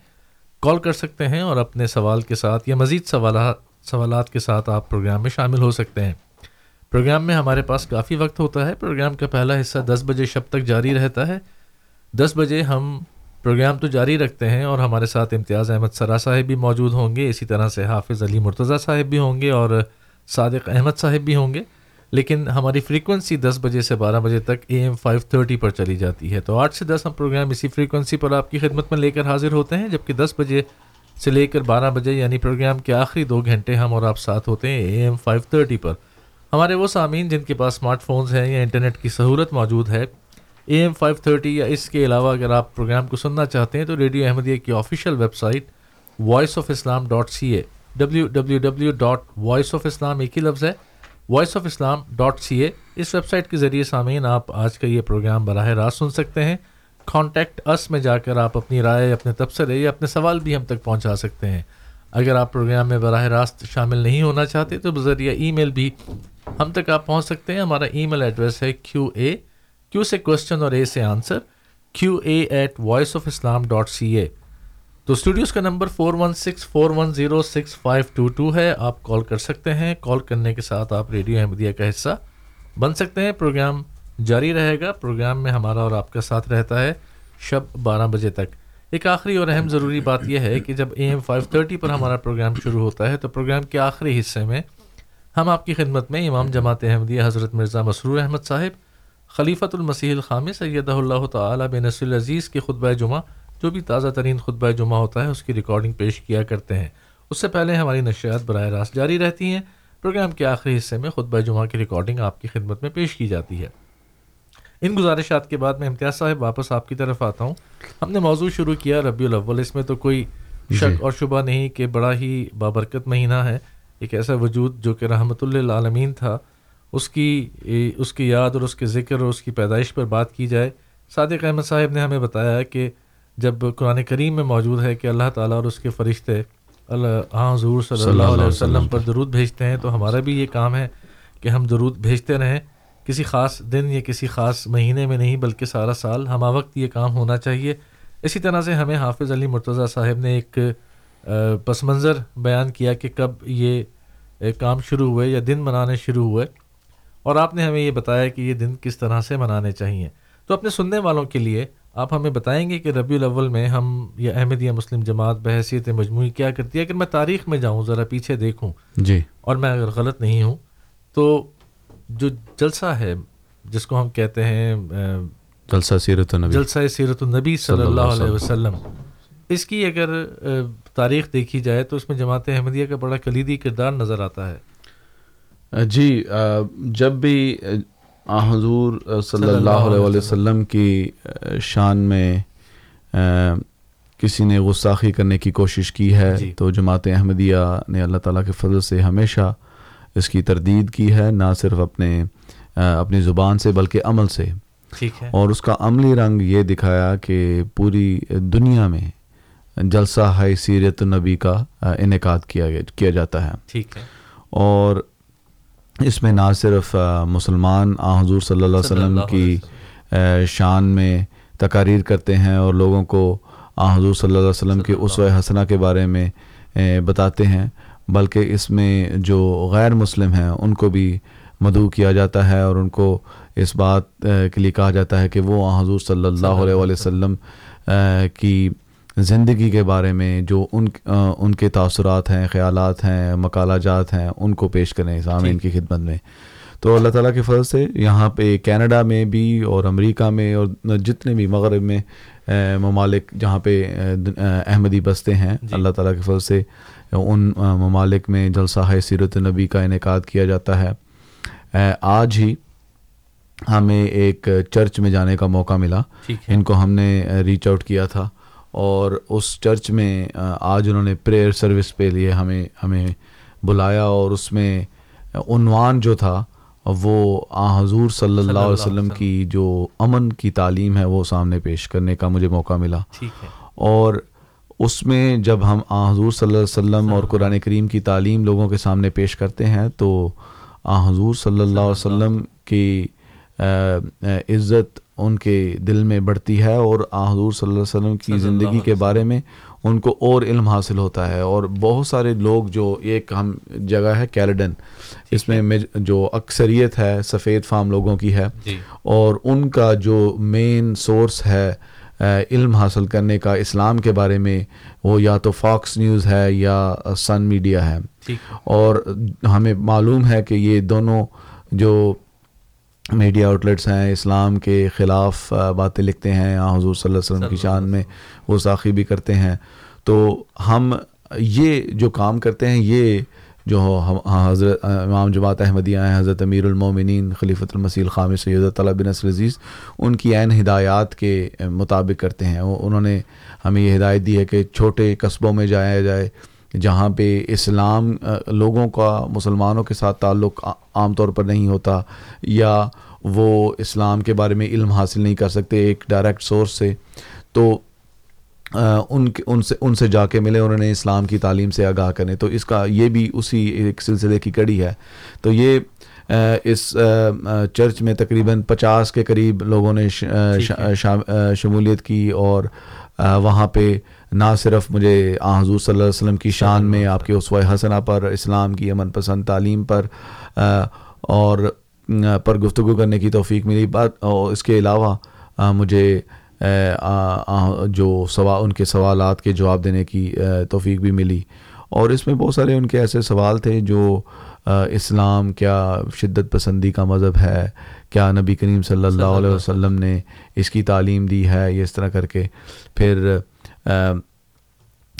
کال کر سکتے ہیں اور اپنے سوال کے ساتھ یا مزید سوالات سوالات کے ساتھ آپ پروگرام میں شامل ہو سکتے ہیں۔ پروگرام میں ہمارے پاس کافی وقت ہوتا ہے۔ پروگرام کا پہلا حصہ دس بجے شب تک جاری رہتا ہے۔ دس بجے ہم پروگرام تو جاری رکھتے ہیں اور ہمارے ساتھ امتیاز احمد سرا صاحب بھی موجود ہوں گے۔ اسی طرح سے حافظ علی مرتضیٰ صاحب بھی ہوں گے اور صادق احمد صاحب بھی ہوں گے۔ لیکن ہماری فریکوینسی دس بجے سے بارہ بجے تک اے ایم فائیو تھرٹی پر چلی جاتی ہے۔ تو آٹھ سے دس ہم پروگرام اسی فریکوینسی پر آپ کی خدمت میں لے کر حاضر ہوتے ہیں۔ جبکہ دس بجے سے لے کر بارہ بجے یعنی پروگرام کے آخری دو گھنٹے ہم اور آپ ساتھ ہوتے ہیں اے ایم فائیو تھرٹی پر۔ ہمارے وہ سامعین جن کے پاس اسمارٹ فونز ہیں یا انٹرنیٹ کی سہولت موجود ہے، اے ایم فائیو تھرٹی یا اس کے علاوہ اگر آپ پروگرام کو سننا چاہتے ہیں تو ریڈیو احمدیہ کی official website voice of Islam dot C A W W W dot voice of Islam ایک ہی لفظ ہے voice of Islam dot C A us website کے ذریعے سامعین آپ آج کا یہ پروگرام براہ راست سن سکتے ہیں۔ کانٹیکٹ اس میں جا کر آپ اپنی رائے، اپنے تبصرے یا اپنے سوال بھی ہم تک پہنچا سکتے ہیں۔ اگر آپ پروگرام میں براہ راست شامل نہیں ہونا چاہتے تو بذریعہ ای میل بھی ہم تک آپ پہنچ سکتے ہیں۔ ہمارا ای میل ایڈریس ہے کیو اے کیو سے کوشچن اور اے سے answer Q A at voice of Islam dot C A تو اسٹوڈیوز کا number four one six four one zero six five two two ہے۔ آپ کال کر سکتے ہیں۔ کال کرنے کے ساتھ آپ ریڈیو احمدیہ کا حصہ بن سکتے ہیں۔ پروگرام جاری رہے گا۔ پروگرام میں ہمارا اور آپ کا ساتھ رہتا ہے شب بارہ بجے تک۔ ایک آخری اور اہم ضروری بات یہ ہے کہ جب اے ایم فائیو تھرٹی پر ہمارا پروگرام شروع ہوتا ہے تو پروگرام کے آخری حصے میں ہم آپ کی خدمت میں امام جماعت احمدیہ حضرت مرزا مسرور احمد صاحب خلیفۃ المسیح الخام سید اللہ تعالیٰ بن نصر العزیز کے خطبہ جمعہ جو بھی تازہ ترین خطبہ جمعہ ہوتا ہے اس کی ریکارڈنگ پیش کیا کرتے ہیں۔ اس سے پہلے ہماری نشریات براہ راست جاری رہتی ہیں۔ پروگرام کے آخری حصے میں خطبہ جمعہ کی ریکارڈنگ آپ کی خدمت میں پیش کی جاتی ہے۔ ان گزارشات کے بعد میں امتیاز صاحب واپس آپ کی طرف آتا ہوں۔ ہم نے موضوع شروع کیا ربیع الاول اس میں تو کوئی جی۔ شک اور شبہ نہیں کہ بڑا ہی بابرکت مہینہ ہے۔ ایک ایسا وجود جو کہ رحمۃ اللہ عالمین تھا اس کی اس کی یاد اور اس کے ذکر اور اس کی پیدائش پر بات کی جائے۔ صادق احمد صاحب نے ہمیں بتایا کہ جب قرآن کریم میں موجود ہے کہ اللہ تعالیٰ اور اس کے فرشتے اللہ ہاں حضور صلی اللہ علیہ وسلم پر درود بھیجتے ہیں تو ہمارا بھی یہ کام ہے کہ ہم درود بھیجتے رہیں۔ کسی خاص دن یا کسی خاص مہینے میں نہیں بلکہ سارا سال ہمہ وقت یہ کام ہونا چاہیے۔ اسی طرح سے ہمیں حافظ علی مرتضیٰ صاحب نے ایک پس منظر بیان کیا کہ کب یہ کام شروع ہوئے یا دن منانے شروع ہوئے اور آپ نے ہمیں یہ بتایا کہ یہ دن کس طرح سے منانے چاہیے۔ تو اپنے سننے والوں کے لیے آپ ہمیں بتائیں گے کہ ربیع الاول میں ہم یا احمدیہ مسلم جماعت بحیثیت مجموعی کیا کرتی ہے۔ اگر میں تاریخ میں جاؤں ذرا پیچھے دیکھوں جی۔ اور میں اگر غلط نہیں ہوں تو جو جلسہ ہے جس کو ہم کہتے ہیں جلسہ سیرت النبی۔ جلسہ سیرت النبی صلی اللہ علیہ وسلم۔ اس کی اگر تاریخ دیکھی جائے تو اس میں جماعت احمدیہ کا بڑا کلیدی کردار نظر آتا ہے۔ جی جب بھی حضور صلی اللہ علیہ وسلم کی شان میں کسی نے غصاخی کرنے کی کوشش کی ہے جی۔ تو جماعت احمدیہ نے اللہ تعالیٰ کے فضل سے ہمیشہ اس کی تردید کی ہے نہ صرف اپنے اپنی زبان سے بلکہ عمل سے۔ اور اس کا عملی رنگ یہ دکھایا کہ پوری دنیا میں جلسہ ہے سیرت النبی کا انعقاد کیا کیا جاتا ہے۔ ٹھیک ہے۔ اور اس میں نہ صرف مسلمان آ حضور صلی اللہ علیہ وسلم کی شان میں تقاریر کرتے ہیں اور لوگوں کو آ حضور صلی اللہ علیہ وسلم کے اسوہ حسنہ کے بارے میں بتاتے ہیں۔ بلکہ اس میں جو غیر مسلم ہیں ان کو بھی مدعو کیا جاتا ہے اور ان کو اس بات کے لیے کہا جاتا ہے کہ وہ حضور صلی اللہ علیہ وسلم کی زندگی کے بارے میں جو ان ان کے تاثرات ہیں خیالات ہیں مکالہ جات ہیں ان کو پیش کریں سامعین کی خدمت میں۔ تو اللہ تعالیٰ کے فضل سے یہاں پہ کینیڈا میں بھی اور امریکہ میں اور جتنے بھی مغرب میں ممالک جہاں پہ احمدی بستے ہیں اللہ تعالیٰ کے فضل سے ان ممالک میں جلسہ ہے سیرت نبی کا انعقاد کیا جاتا ہے۔ آج ہی ہمیں ایک چرچ میں جانے کا موقع ملا۔ ان کو ہم نے ریچ آؤٹ کیا تھا۔ اور اس چرچ میں آج انہوں نے پریئر سروس پہ لیے ہمیں ہمیں بلایا اور اس میں عنوان جو تھا وہ آ حضور صلی اللہ علیہ وسلم کی جو امن کی تعلیم ہے وہ سامنے پیش کرنے کا مجھے موقع ملا۔ اور اس میں جب ہم آ حضور صلی اللہ علیہ وسلم اور قرآن کریم کی تعلیم لوگوں کے سامنے پیش کرتے ہیں تو آ حضور صلی اللہ علیہ وسلم کی عزت ان کے دل میں بڑھتی ہے اور آ حضور صلی اللہ علیہ وسلم کی زندگی کے بارے میں ان کو اور علم حاصل ہوتا ہے اور بہت سارے لوگ جو ایک ہم جگہ ہے کیریڈن اس میں جو اکثریت ہے سفید فام لوگوں کی ہے۔ جی۔ اور ان کا جو مین سورس ہے علم حاصل کرنے کا اسلام کے بارے میں وہ یا تو فاکس نیوز ہے یا سن میڈیا ہے۔ اور ہمیں معلوم ہے کہ یہ دونوں جو میڈیا آؤٹلیٹس ہیں اسلام کے خلاف باتیں لکھتے ہیں حضور صلی اللہ علیہ وسلم کی شان میں وہ ساخی بھی کرتے ہیں۔ تو ہم یہ جو کام کرتے ہیں یہ جو حضرت امام جماعت احمدیہ ہیں حضرت امیر المومنین خلیفۃ المسیل خام سید طلّہ بن نصر عزیز ان کی عین ہدایات کے مطابق کرتے ہیں۔ انہوں نے ہمیں یہ ہدایت دی ہے کہ چھوٹے قصبوں میں جایا جائے۔ جہاں پہ اسلام لوگوں کا مسلمانوں کے ساتھ تعلق عام طور پر نہیں ہوتا یا وہ اسلام کے بارے میں علم حاصل نہیں کر سکتے ایک ڈائریکٹ سورس سے تو ان کے ان سے ان سے جا کے ملے انہوں نے اسلام کی تعلیم سے آگاہ کرنے۔ تو اس کا یہ بھی اسی ایک سلسلے کی کڑی ہے۔ تو یہ اس چرچ میں تقریباً پچاس کے قریب لوگوں نے شمولیت کی اور وہاں پہ نہ صرف مجھے آ، حضور صلی اللہ علیہ وسلم کی شان میں، آپ کے اسوائے حسنہ پر، اسلام کی امن پسند تعلیم پر اور پر گفتگو کرنے کی توفیق ملی۔ بات اور اس کے علاوہ مجھے جو سوا، ان کے سوالات کے جواب دینے کی توفیق بھی ملی۔ اور اس میں بہت سارے ان کے ایسے سوال تھے جو اسلام کیا شدت پسندی کا مذہب ہے؟ کیا نبی کریم صلی اللہ علیہ وسلم نے اس کی تعلیم دی ہے؟ یہ اس طرح کر کے۔ پھر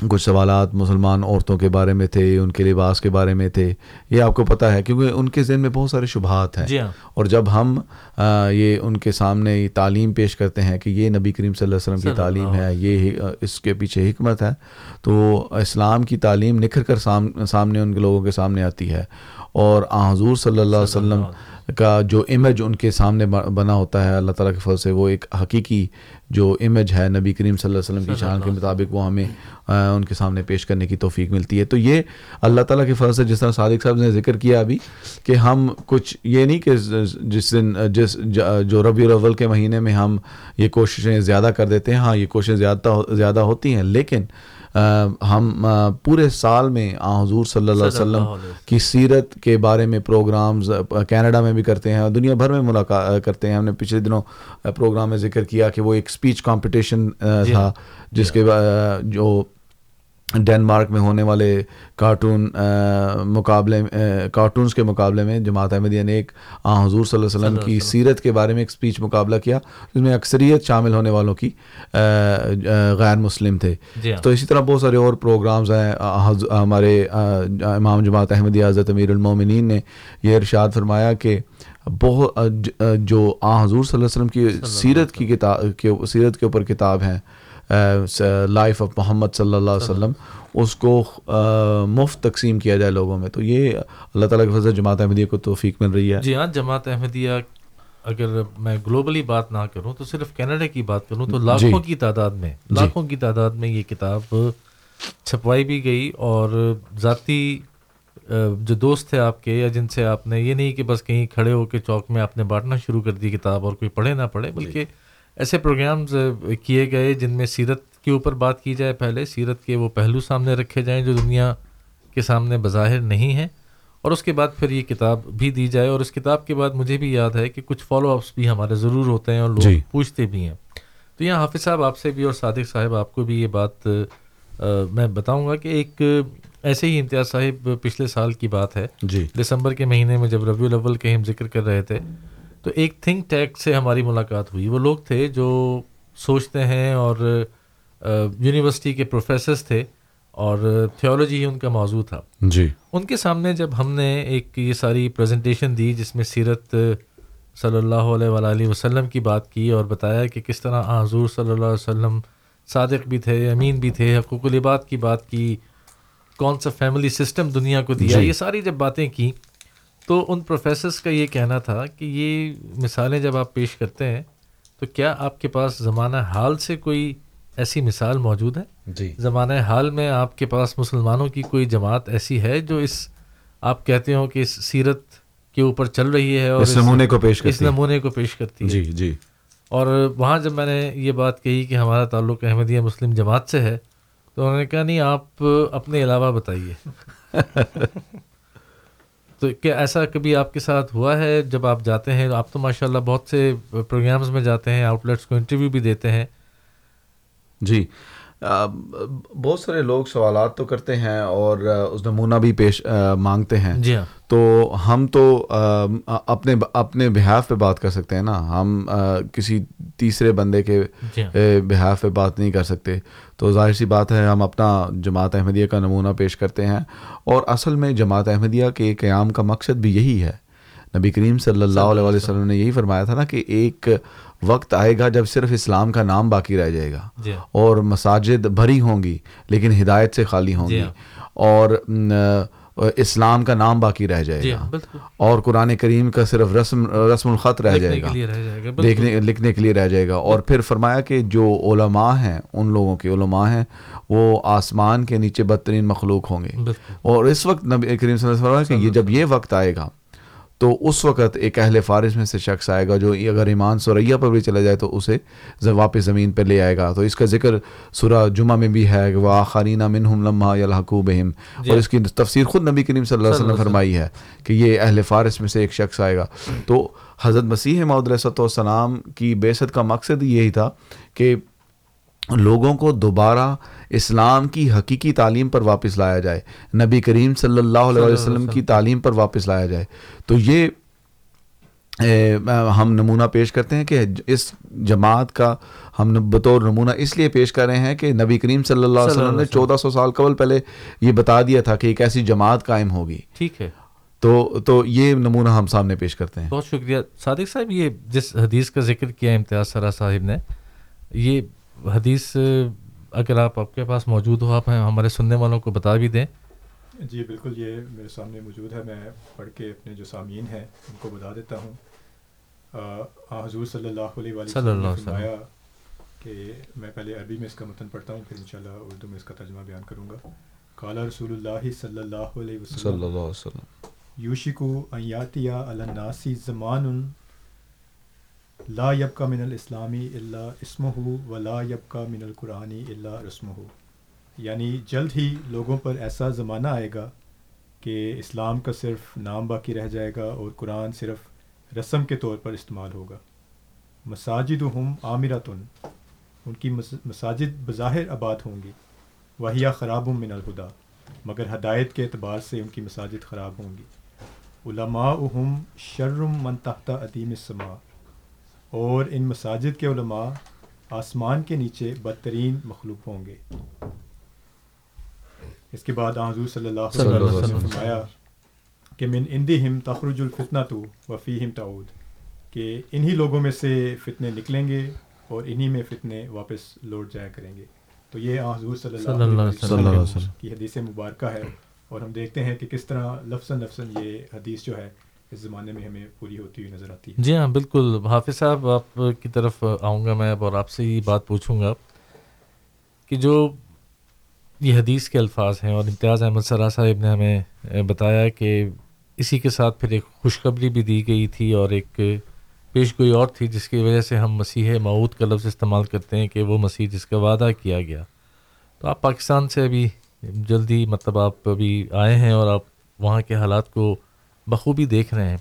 کچھ سوالات مسلمان عورتوں کے بارے میں تھے ان کے لباس کے بارے میں تھے یہ آپ کو پتہ ہے کیونکہ ان کے ذہن میں بہت سارے شبہات ہیں۔ جی ہاں۔ اور جب ہم یہ ان کے سامنے تعلیم پیش کرتے ہیں کہ یہ نبی کریم صلی اللہ علیہ وسلم کی تعلیم ہے یہ اس کے پیچھے حکمت ہے تو اسلام کی تعلیم نکھر کر سامنے ان کے لوگوں کے سامنے آتی ہے۔ اور حضور صلی اللہ علیہ وسلم۔ کا جو امیج ان کے سامنے بنا ہوتا ہے، اللہ تعالیٰ کے فضل سے، وہ ایک حقیقی جو امیج ہے نبی کریم صلی اللہ علیہ وسلم کی شان کے مطابق وہ ہمیں ان کے سامنے پیش کرنے کی توفیق ملتی ہے۔ تو یہ اللہ تعالیٰ کے فضل سے جس طرح صادق صاحب نے ذکر کیا ابھی کہ ہم کچھ، یہ نہیں کہ جس دن، جس جو ربیع الاول کے مہینے میں ہم یہ کوششیں زیادہ کر دیتے ہیں ہاں یہ کوششیں زیادہ زیادہ ہوتی ہیں، لیکن ہم پورے سال میں حضور صلی اللہ علیہ وسلم کی سیرت کے بارے میں پروگرامز کینیڈا میں بھی کرتے ہیں اور دنیا بھر میں ملاقات کرتے ہیں۔ ہم نے پچھلے دنوں پروگرام میں ذکر کیا کہ وہ ایک اسپیچ کمپٹیشن جی تھا جس کے جو ڈینمارک میں ہونے والے کارٹون مقابلے کارٹونز کے مقابلے میں جماعت احمدیہ نے ایک حضور صلی اللہ علیہ وسلم کی سیرت کے بارے میں ایک اسپیچ مقابلہ کیا جس میں اکثریت شامل ہونے والوں کی غیر مسلم تھے۔ جی ہاں۔ تو اسی طرح بہت سارے اور پروگرامز ہیں۔ ہمارے امام جماعت احمدیہ حضرت امیر المومنین نے یہ ارشاد فرمایا کہ بہت جو آ حضور صلی اللہ علیہ وسلم کی سیرت کی کتاب سیرت کے اوپر کتاب ہیں لائف آف محمد صلی اللہ علیہ وسلم اس کو مفت تقسیم کیا جائے لوگوں میں۔ تو یہ اللہ تعالیٰ کے فضل جماعت احمدیہ کو توفیق مل رہی ہے۔ جی ہاں جماعت احمدیہ اگر میں گلوبلی بات نہ کروں تو صرف کینیڈا کی بات کروں تو لاکھوں جی کی تعداد میں جی۔ لاکھوں کی تعداد میں یہ کتاب چھپوائی بھی گئی اور ذاتی جو دوست تھے آپ کے یا جن سے آپ نے یہ نہیں کہ بس کہیں کھڑے ہو کے چوک میں آپ نے بانٹنا شروع کر دی کتاب اور کوئی پڑھے نہ پڑھے بلکہ جی ایسے پروگرامز کیے گئے جن میں سیرت کے اوپر بات کی جائے پہلے سیرت کے وہ پہلو سامنے رکھے جائیں جو دنیا کے سامنے بظاہر نہیں ہیں اور اس کے بعد پھر یہ کتاب بھی دی جائے اور اس کتاب کے بعد مجھے بھی یاد ہے کہ کچھ فالو اپس بھی ہمارے ضرور ہوتے ہیں اور لوگ جی۔ پوچھتے بھی ہیں۔ تو یہاں حافظ صاحب آپ سے بھی اور صادق صاحب آپ کو بھی یہ بات میں بتاؤں گا کہ ایک ایسے ہی امتیاز صاحب پچھلے سال کی بات ہے۔ جی۔ دسمبر کے مہینے میں جب ربیع الاول کے ہم ذکر کر رہے تھے تو ایک تھنک ٹیک سے ہماری ملاقات ہوئی۔ وہ لوگ تھے جو سوچتے ہیں اور یونیورسٹی کے پروفیسرس تھے اور تھیولوجی ہی ان کا موضوع تھا۔ جی۔ ان کے سامنے جب ہم نے ایک یہ ساری پریزنٹیشن دی جس میں سیرت صلی اللہ علیہ وآلہ وسلم کی بات کی اور بتایا کہ کس طرح حضور صلی اللہ علیہ وسلم صادق بھی تھے امین بھی تھے حقوق العباد کی بات کی کون سا فیملی سسٹم دنیا کو دیا۔ جی۔ یہ ساری جب باتیں کی تو ان پروفیسرس کا یہ کہنا تھا کہ یہ مثالیں جب آپ پیش کرتے ہیں تو کیا آپ کے پاس زمانہ حال سے کوئی ایسی مثال موجود ہے؟ جی۔ زمانہ حال میں آپ کے پاس مسلمانوں کی کوئی جماعت ایسی ہے جو اس آپ کہتے ہو کہ اس سیرت کے اوپر چل رہی ہے اور اس نمونے کو پیش اس کرتی نمونے کو پیش کرتی ہے۔ جی جی۔ اور وہاں جب میں نے یہ بات کہی کہ ہمارا تعلق احمدیہ مسلم جماعت سے ہے تو انہوں نے کہا نہیں آپ اپنے علاوہ بتائیے۔ تو کیا ایسا کبھی آپ کے ساتھ ہوا ہے جب آپ جاتے ہیں؟ آپ تو ماشاء اللہ بہت سے پروگرامز میں جاتے ہیں آؤٹ لیٹس کو انٹرویو بھی دیتے ہیں۔ جی۔ بہت سارے لوگ سوالات تو کرتے ہیں اور اس نمونہ بھی پیش مانگتے ہیں۔ جی ہاں۔ تو ہم تو اپنے اپنے بحاف پہ بات کر سکتے ہیں نا۔ ہم کسی تیسرے بندے کے جی ہاں۔ بحاف پہ بات نہیں کر سکتے۔ تو ظاہر سی بات ہے ہم اپنا جماعت احمدیہ کا نمونہ پیش کرتے ہیں۔ اور اصل میں جماعت احمدیہ کے قیام کا مقصد بھی یہی ہے۔ نبی کریم صلی اللہ علیہ وسلم نے یہی فرمایا تھا نا کہ ایک وقت آئے گا جب صرف اسلام کا نام باقی رہ جائے گا جی۔ اور مساجد بھری ہوں گی لیکن ہدایت سے خالی ہوں جی۔ گی۔ اور اسلام کا نام باقی رہ جائے جی گا۔ اور قرآن کریم کا صرف رسم رسم الخط رہ جائے گا۔ دیکھنے لکھنے کے لیے رہ جائے گا۔ اور پھر فرمایا کہ جو علماء ہیں ان لوگوں کے علماء ہیں وہ آسمان کے نیچے بدترین مخلوق ہوں گے۔ اور اس وقت نبی کریم صلی اللہ علیہ وسلم کہ یہ جب یہ وقت آئے گا تو اس وقت ایک اہل فارس میں سے شخص آئے گا جو اگر ایمان سوریہ پر بھی چلا جائے تو اسے واپس زمین پہ لے آئے گا۔ تو اس کا ذکر سورہ جمعہ میں بھی ہے کہ وہ آخرینہ منہم لمحہ یلحقو بہم جی۔ اور اس کی تفسیر خود نبی کریم صلی اللہ علیہ وسلم فرمائی ہے کہ یہ اہل فارس میں سے ایک شخص آئے گا۔ تو حضرت مسیح علیہ السلام کی بیست کا مقصد یہی تھا کہ لوگوں کو دوبارہ اسلام کی حقیقی تعلیم پر واپس لایا جائے نبی کریم صلی اللہ علیہ وسلم کی تعلیم پر واپس لایا جائے۔ تو یہ ہم نمونہ پیش کرتے ہیں کہ اس جماعت کا ہم بطور نمونہ اس لیے پیش کر رہے ہیں کہ نبی کریم صلی اللہ علیہ وسلم نے۔ چودہ سو سال قبل پہلے یہ بتا دیا تھا کہ ایک ایسی جماعت قائم ہوگی۔ ٹھیک ہے۔ تو تو یہ نمونہ ہم سامنے پیش کرتے ہیں۔ بہت شکریہ۔ صادق صاحب یہ جس حدیث کا ذکر کیا امتیاز سرا صاحب نے یہ حدیث اگر آپ آپ کے پاس موجود ہو آپ ہمارے سننے والوں کو بتا بھی دیں۔ جی بالکل یہ میرے سامنے موجود ہے۔ میں پڑھ کے اپنے جو سامعین ہیں ان کو بتا دیتا ہوں۔ آ، حضور صلی اللہ علیہ وآلہ صلی وسلم اللہ نے علیہ وسلم۔ فرمایا کہ میں پہلے عربی میں اس کا متن پڑھتا ہوں پھر انشاءاللہ اردو میں اس کا ترجمہ بیان کروں گا۔ قال رسول اللہ صلی اللہ علیہ وسلم اللہ علیہ وسلم۔ یوشکو ان یاتیا علی الناسی زمان لا یبقى من الاسلامی الا اسمہ ولا یبقى من القرآنی الا رسمہ۔ یعنی جلد ہی لوگوں پر ایسا زمانہ آئے گا کہ اسلام کا صرف نام باقی رہ جائے گا اور قرآن صرف رسم کے طور پر استعمال ہوگا۔ مساجد ہم عامرتن ان کی مساجد بظاہر آباد ہوں گی۔ وہیا خراب من الہدا مگر ہدایت کے اعتبار سے ان کی مساجد خراب ہوں گی۔ علماء ہم شرم من تحت عدیم السماء۔ اور ان مساجد کے علماء آسمان کے نیچے بدترین مخلوق ہوں گے اس کے بعد حضور صلی اللہ علیہ وسلم۔ نے فرمایا کہ من اندہم تخرج الفتنہ تو وفیہم تعود کہ انہی لوگوں میں سے فتنے نکلیں گے اور انہی میں فتنے واپس لوٹ جایا کریں گے تو یہ حضور صلی اللہ علیہ وسلم کی حدیث مبارکہ ہے اور ہم دیکھتے ہیں کہ کس طرح لفظ لفظ یہ حدیث جو ہے اس زمانے میں ہمیں پوری ہوتی ہوئی نظر آتی ہے۔ جی ہاں بالکل۔ حافظ صاحب، آپ کی طرف آؤں گا میں اب اور آپ سے یہ بات پوچھوں گا کہ جو یہ حدیث کے الفاظ ہیں اور امتیاز احمد سرا صاحب نے ہمیں بتایا کہ اسی کے ساتھ پھر ایک خوشخبری بھی دی گئی تھی اور ایک پیش گوئی اور تھی جس کی وجہ سے ہم مسیح معود کا لفظ استعمال کرتے ہیں کہ وہ مسیح جس کا وعدہ کیا گیا۔ تو آپ پاکستان سے ابھی جلدی مطلب آپ ابھی آئے ہیں اور آپ وہاں کے حالات کو بخوبی دیکھ رہے ہیں۔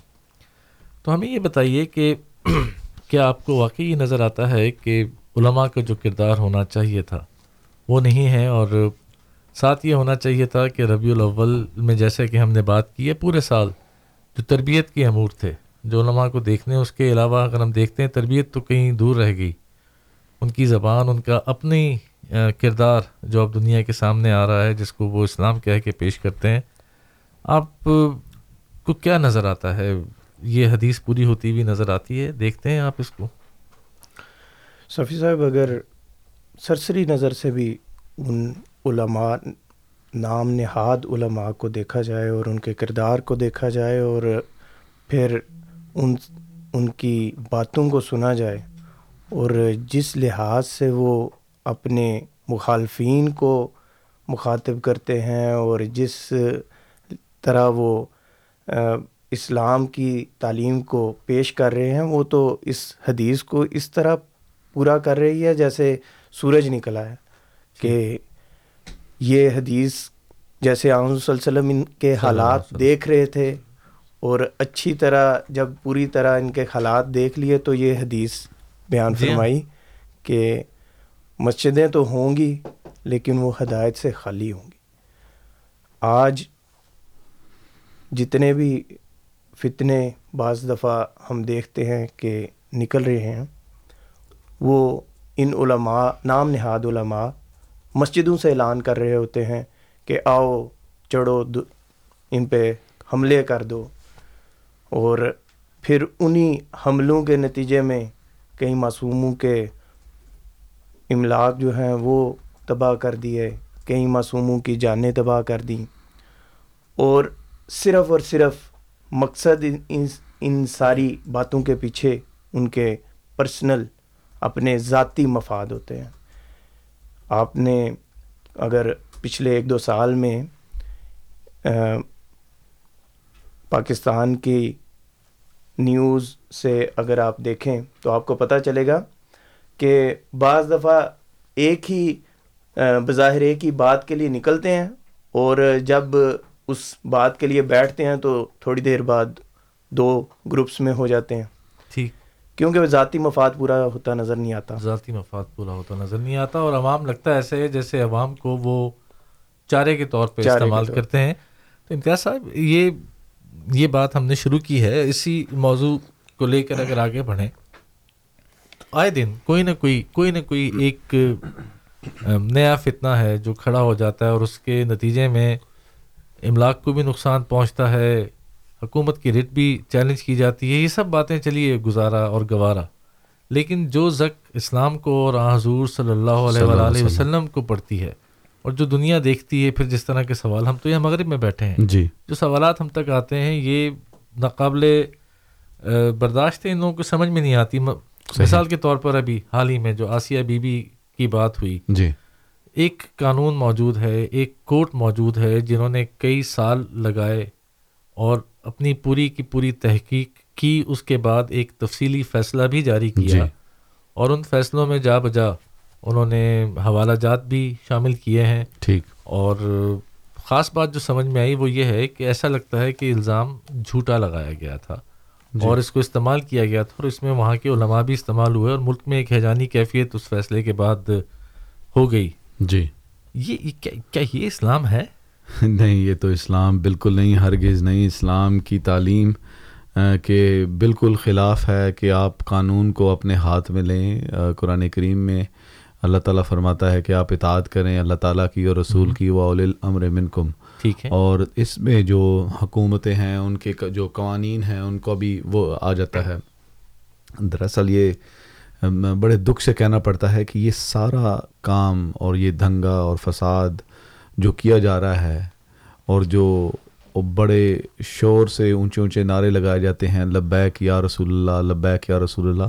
تو ہمیں یہ بتائیے کہ کیا آپ کو واقعی یہ نظر آتا ہے کہ علماء کا جو کردار ہونا چاہیے تھا وہ نہیں ہے اور ساتھ یہ ہونا چاہیے تھا کہ ربیع الاول میں جیسے کہ ہم نے بات کی ہے، پورے سال جو تربیت کے امور تھے، جو علماء کو دیکھنے اس کے علاوہ اگر ہم دیکھتے ہیں، تربیت تو کہیں دور رہ گئی۔ ان کی زبان، ان کا اپنی کردار جو اب دنیا کے سامنے آ رہا ہے، جس کو وہ اسلام کہہ کے پیش کرتے ہیں۔ آپ کو کیا نظر آتا ہے؟ یہ حدیث پوری ہوتی ہوئی نظر آتی ہے، دیکھتے ہیں آپ اس کو۔ صفی صاحب، اگر سرسری نظر سے بھی ان علماء، نام نہاد علماء کو دیکھا جائے اور ان کے کردار کو دیکھا جائے اور پھر ان ان کی باتوں کو سنا جائے اور جس لحاظ سے وہ اپنے مخالفین کو مخاطب کرتے ہیں اور جس طرح وہ اسلام کی تعلیم کو پیش کر رہے ہیں وہ تو اس حدیث کو اس طرح پورا کر رہی ہے جیسے سورج نکلا ہے کہ یہ حدیث جیسے آن صلی اللہ علیہ وسلم ان کے حالات دیکھ رہے تھے اور اچھی طرح جب پوری طرح ان کے حالات دیکھ لیے تو یہ حدیث بیان جی ہاں۔ فرمائی کہ مسجدیں تو ہوں گی لیکن وہ ہدایت سے خالی ہوں گی آج جتنے بھی فتنے بعض دفعہ ہم دیکھتے ہیں کہ نکل رہے ہیں، وہ ان علماء، نام نہاد علماء مسجدوں سے اعلان کر رہے ہوتے ہیں کہ آؤ چڑھو ان پہ حملے کر دو۔ اور پھر انہی حملوں کے نتیجے میں کئی معصوموں کے املاک جو ہیں وہ تباہ کر دیے، کئی معصوموں کی جانیں تباہ کر دیں۔ اور صرف اور صرف مقصد ان ان ساری باتوں کے پیچھے ان کے پرسنل اپنے ذاتی مفاد ہوتے ہیں۔ آپ نے اگر پچھلے ایک دو سال میں پاکستان کی نیوز سے اگر آپ دیکھیں تو آپ کو پتہ چلے گا کہ بعض دفعہ ایک ہی بظاہر ایک ہی بات کے لیے نکلتے ہیں اور جب اس بات کے لیے بیٹھتے ہیں تو تھوڑی دیر بعد دو گروپس میں ہو جاتے ہیں۔ ٹھیک۔ کیونکہ ذاتی مفاد پورا ہوتا نظر نہیں آتا۔ ذاتی مفاد پورا ہوتا نظر نہیں آتا اور عوام لگتا ہے ایسے جیسے عوام کو وہ چارے کے طور پہ استعمال کرتے ہیں۔ تو امتیاز صاحب یہ یہ بات ہم نے شروع کی ہے۔ اسی موضوع کو لے کر اگر آگے بڑھیں آئے دن کوئی نہ کوئی کوئی نہ کوئی ایک نیا فتنہ ہے جو کھڑا ہو جاتا ہے اور اس کے نتیجے میں املاک کو بھی نقصان پہنچتا ہے حکومت کی رٹ بھی چیلنج کی جاتی ہے یہ سب باتیں چلیے گزارا اور گوارا۔ لیکن جو زک اسلام کو اور حضور صلی اللہ علیہ وآلہ وسلم کو پڑتی ہے اور جو دنیا دیکھتی ہے پھر جس طرح کے سوال ہم تو یہ مغرب میں بیٹھے ہیں۔ جی۔ جو سوالات ہم تک آتے ہیں یہ ناقابل برداشت ان لوگوں کو سمجھ میں نہیں آتی۔ مثال کے طور پر ابھی حال ہی میں جو آسیہ بی بی کی بات ہوئی۔ جی۔ ایک قانون موجود ہے ایک کورٹ موجود ہے جنہوں نے کئی سال لگائے اور اپنی پوری کی پوری تحقیق کی اس کے بعد ایک تفصیلی فیصلہ بھی جاری کیا جی۔ اور ان فیصلوں میں جا بجا انہوں نے حوالہ جات بھی شامل کیے ہیں۔ ٹھیک۔ اور خاص بات جو سمجھ میں آئی وہ یہ ہے کہ ایسا لگتا ہے کہ الزام جھوٹا لگایا گیا تھا جی۔ اور اس کو استعمال کیا گیا تھا اور اس میں وہاں کے علماء بھی استعمال ہوئے اور ملک میں ایک حیجانی کیفیت اس فیصلے کے بعد ہو گئی۔ جی۔ یہ کیا یہ اسلام ہے؟ نہیں یہ تو اسلام بالکل نہیں ہرگز نہیں۔ اسلام کی تعلیم کہ بالکل خلاف ہے کہ آپ قانون کو اپنے ہاتھ میں لیں۔ قرآن کریم میں اللہ تعالیٰ فرماتا ہے کہ آپ اطاعت کریں اللہ تعالیٰ کی اور رسول کی۔ و اول الامر منکم۔ ٹھیک ہے۔ اور اس میں جو حکومتیں ہیں ان کے جو قوانین ہیں ان کو بھی وہ آ جاتا ہے۔ دراصل یہ بڑے دکھ سے کہنا پڑتا ہے کہ یہ سارا کام اور یہ دھنگا اور فساد جو کیا جا رہا ہے اور جو بڑے شور سے اونچے اونچے نعرے لگائے جاتے ہیں لبیک یا رسول اللہ لبیک یا رسول اللہ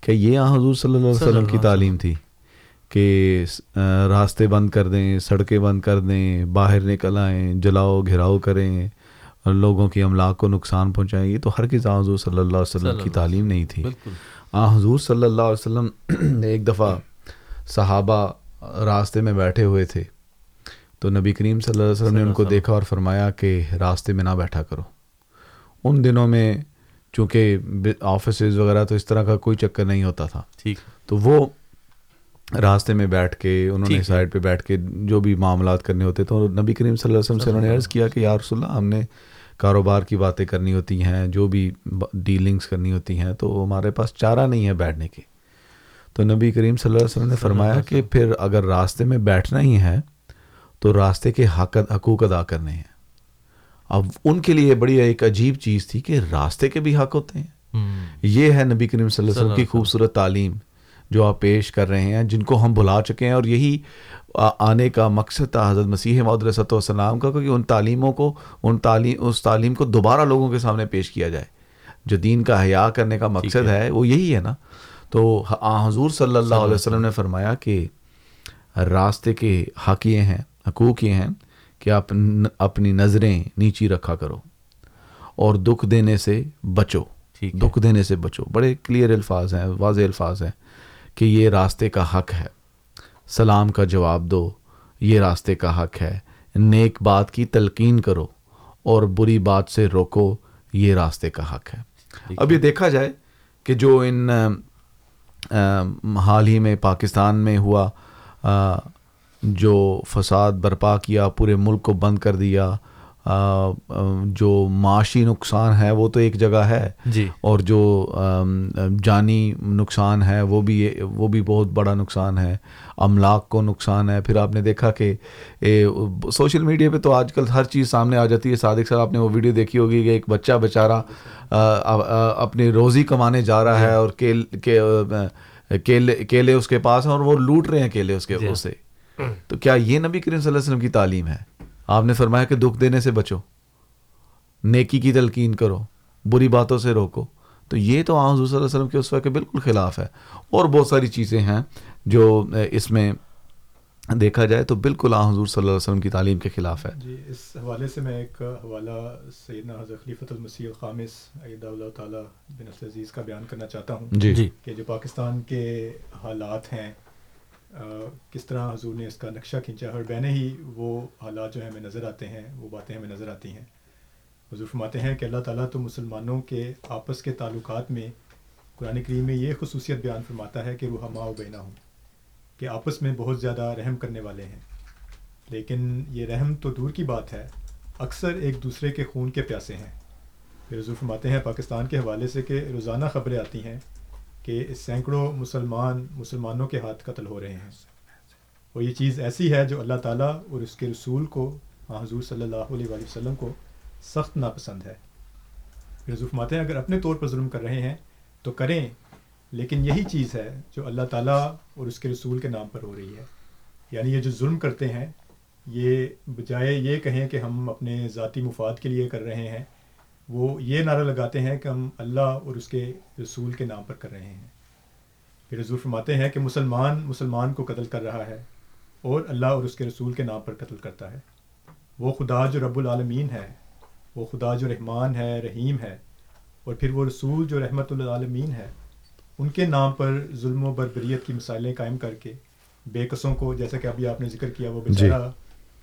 کہ یہ حضور صلی اللہ علیہ وسلم کی تعلیم تھی کہ راستے بند کر دیں سڑکیں بند کر دیں باہر نکل آئیں جلاؤ گھراؤ کریں لوگوں کی املاک کو نقصان پہنچائیں یہ تو ہر کس حضور صلی اللہ علیہ وسلم کی تعلیم نہیں تھی۔ حضور صلی اللہ علیہ وسلم نے ایک دفعہ صحابہ راستے میں بیٹھے ہوئے تھے۔ تو نبی کریم صلی اللہ علیہ وسلم نے ان کو دیکھا اور فرمایا کہ راستے میں نہ بیٹھا کرو۔ ان دنوں میں چونکہ آفیسز وغیرہ تو اس طرح کا کوئی چکر نہیں ہوتا تھا۔ ٹھیک۔ تو وہ راستے میں بیٹھ کے انہوں نے۔ سائڈ پہ بیٹھ کے جو بھی معاملات کرنے ہوتے تو نبی کریم صلی اللہ علیہ وسلم سے انہوں نے عرض کیا کہ یا رسول اللہ ہم نے کاروبار کی باتیں کرنی ہوتی ہیں جو بھی ڈیلنگز کرنی ہوتی ہیں تو ہمارے پاس چارہ نہیں ہے بیٹھنے کے۔ تو نبی کریم صلی اللہ علیہ وسلم نے فرمایا کہ پھر اگر راستے میں بیٹھنا ہی ہے تو راستے کے حق حقوق ادا کرنے ہیں۔ اب ان کے لیے بڑی ایک عجیب چیز تھی کہ راستے کے بھی حق ہوتے ہیں۔ یہ ہے نبی کریم صلی اللہ علیہ وسلم کی خوبصورت تعلیم جو آپ پیش کر رہے ہیں جن کو ہم بھلا چکے ہیں اور یہی آنے کا مقصد تھا حضرت مسیح علیہ والسلام کا کہ ان تعلیموں کو ان تعلیم اس تعلیم کو دوبارہ لوگوں کے سامنے پیش کیا جائے۔ جو دین کا حیا کرنے کا مقصد ہے۔ وہ یہی ہے نا۔ تو حضور صلی اللہ علیہ وسلم نے فرمایا کہ راستے کے حق یہ ہیں حقوق یہ ہیں کہ آپ اپنی نظریں نیچی رکھا کرو اور دکھ دینے سے بچو۔ دکھ دینے سے بچو۔ بڑے کلیئر الفاظ ہیں واضح الفاظ ہیں کہ یہ راستے کا حق ہے۔ سلام کا جواب دو یہ راستے کا حق ہے۔ نیک بات کی تلقین کرو اور بری بات سے روکو یہ راستے کا حق ہے۔ اب یہ دیکھا جائے کہ جو ان حال ہی میں پاکستان میں ہوا جو فساد برپا کیا پورے ملک کو بند کر دیا جو معاشی نقصان ہے وہ تو ایک جگہ ہے۔ جی۔ اور جو جانی نقصان ہے وہ بھی وہ بھی بہت بڑا نقصان ہے۔ املاک کو نقصان ہے۔ پھر آپ نے دیکھا کہ سوشل میڈیا پہ تو آج کل ہر چیز سامنے آ جاتی ہے۔ صادق صاحب آپ نے وہ ویڈیو دیکھی ہوگی کہ ایک بچہ بیچارہ آ، اپنی روزی کمانے جا رہا ہے اور کیل کیلے کیلے اس کے پاس ہیں اور وہ لوٹ رہے ہیں کیلے اس کے اس سے۔ تو کیا یہ نبی کریم صلی اللہ علیہ وسلم کی تعلیم ہے؟ آپ نے فرمایا کہ دکھ دینے سے بچو نیکی کی تلقین کرو بری باتوں سے روکو۔ تو یہ تو آن حضور صلی اللہ علیہ وسلم کے اس کے بالکل خلاف ہے۔ اور بہت ساری چیزیں ہیں جو اس میں دیکھا جائے تو بالکل آن حضور صلی اللہ علیہ وسلم کی تعلیم کے خلاف ہے۔ جی اس حوالے سے میں ایک حوالہ سیدنا حضرت خلیفۃ المسیح الخامس عید اللہ تعالیٰ بن العزیز کا بیان کرنا چاہتا ہوں جی۔ جی۔ کہ جو پاکستان کے حالات ہیں کس طرح حضور نے اس کا نقشہ کھینچا؟ اور بہنے ہی وہ حالات جو ہمیں نظر آتے ہیں، وہ باتیں ہمیں نظر آتی ہیں۔ حضور فرماتے ہیں کہ اللہ تعالیٰ تو مسلمانوں کے آپس کے تعلقات میں، قرآن کریم میں یہ خصوصیت بیان فرماتا ہے کہ روحما و بینا ہوں کہ آپس میں بہت زیادہ رحم کرنے والے ہیں۔ لیکن یہ رحم تو دور کی بات ہے، اکثر ایک دوسرے کے خون کے پیاسے ہیں۔ پھر حضور فرماتے ہیں پاکستان کے حوالے سے کہ روزانہ خبریں آتی ہیں کہ سینکڑوں مسلمان مسلمانوں کے ہاتھ قتل ہو رہے ہیں۔ اور یہ چیز ایسی ہے جو اللہ تعالیٰ اور اس کے رسول کو، حضور صلی اللہ علیہ وآلہ وسلم کو سخت ناپسند ہے۔ پھر حضور فرماتے ہیں، اگر اپنے طور پر ظلم کر رہے ہیں تو کریں، لیکن یہی چیز ہے جو اللہ تعالیٰ اور اس کے رسول کے نام پر ہو رہی ہے۔ یعنی یہ جو ظلم کرتے ہیں، یہ بجائے یہ کہیں کہ ہم اپنے ذاتی مفاد کے لیے کر رہے ہیں وہ یہ نعرہ لگاتے ہیں کہ ہم اللہ اور اس کے رسول کے نام پر کر رہے ہیں۔ پھر حضور فرماتے ہیں کہ مسلمان مسلمان کو قتل کر رہا ہے اور اللہ اور اس کے رسول کے نام پر قتل کرتا ہے۔ وہ خدا جو رب العالمین ہے وہ خدا جو رحمان ہے رحیم ہے اور پھر وہ رسول جو رحمت العالمین ہے ان کے نام پر ظلم و بربریت کی مثالیں قائم کر کے بے قصوں کو جیسا کہ ابھی آپ نے ذکر کیا وہ بیچارہ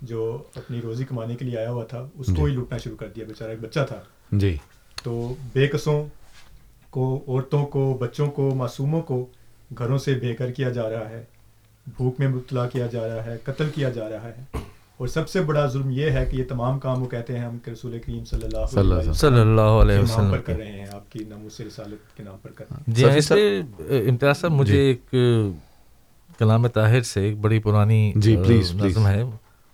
جو اپنی روزی کمانے کے لیے آیا ہوا تھا اس کو ہی لوٹنا شروع کر دیا۔ بیچارہ ایک بچہ تھا۔ جی۔ تو بے قصوں کو عورتوں کو بچوں کو معصوموں کو گھروں سے بے گھر کیا جا رہا ہے۔ بھوک میں مبتلا کیا جا رہا ہے قتل کیا جا رہا ہے۔ اور سب سے بڑا ظلم یہ ہے کہ یہ تمام کام وہ کہتے ہیں ہم کہ رسول کریم صلی اللہ صلی اللہ علیہ صلی اللہ علیہ نام پر وسلم۔ کر رہے ہیں آپ کی ناموس رسالت کے نام پر کر رہے ہیں۔ جی امتیاز صاحب مجھے جی۔ ایک کلام طاہر سے ایک بڑی پرانی جی، پلیز۔ نظم ہے۔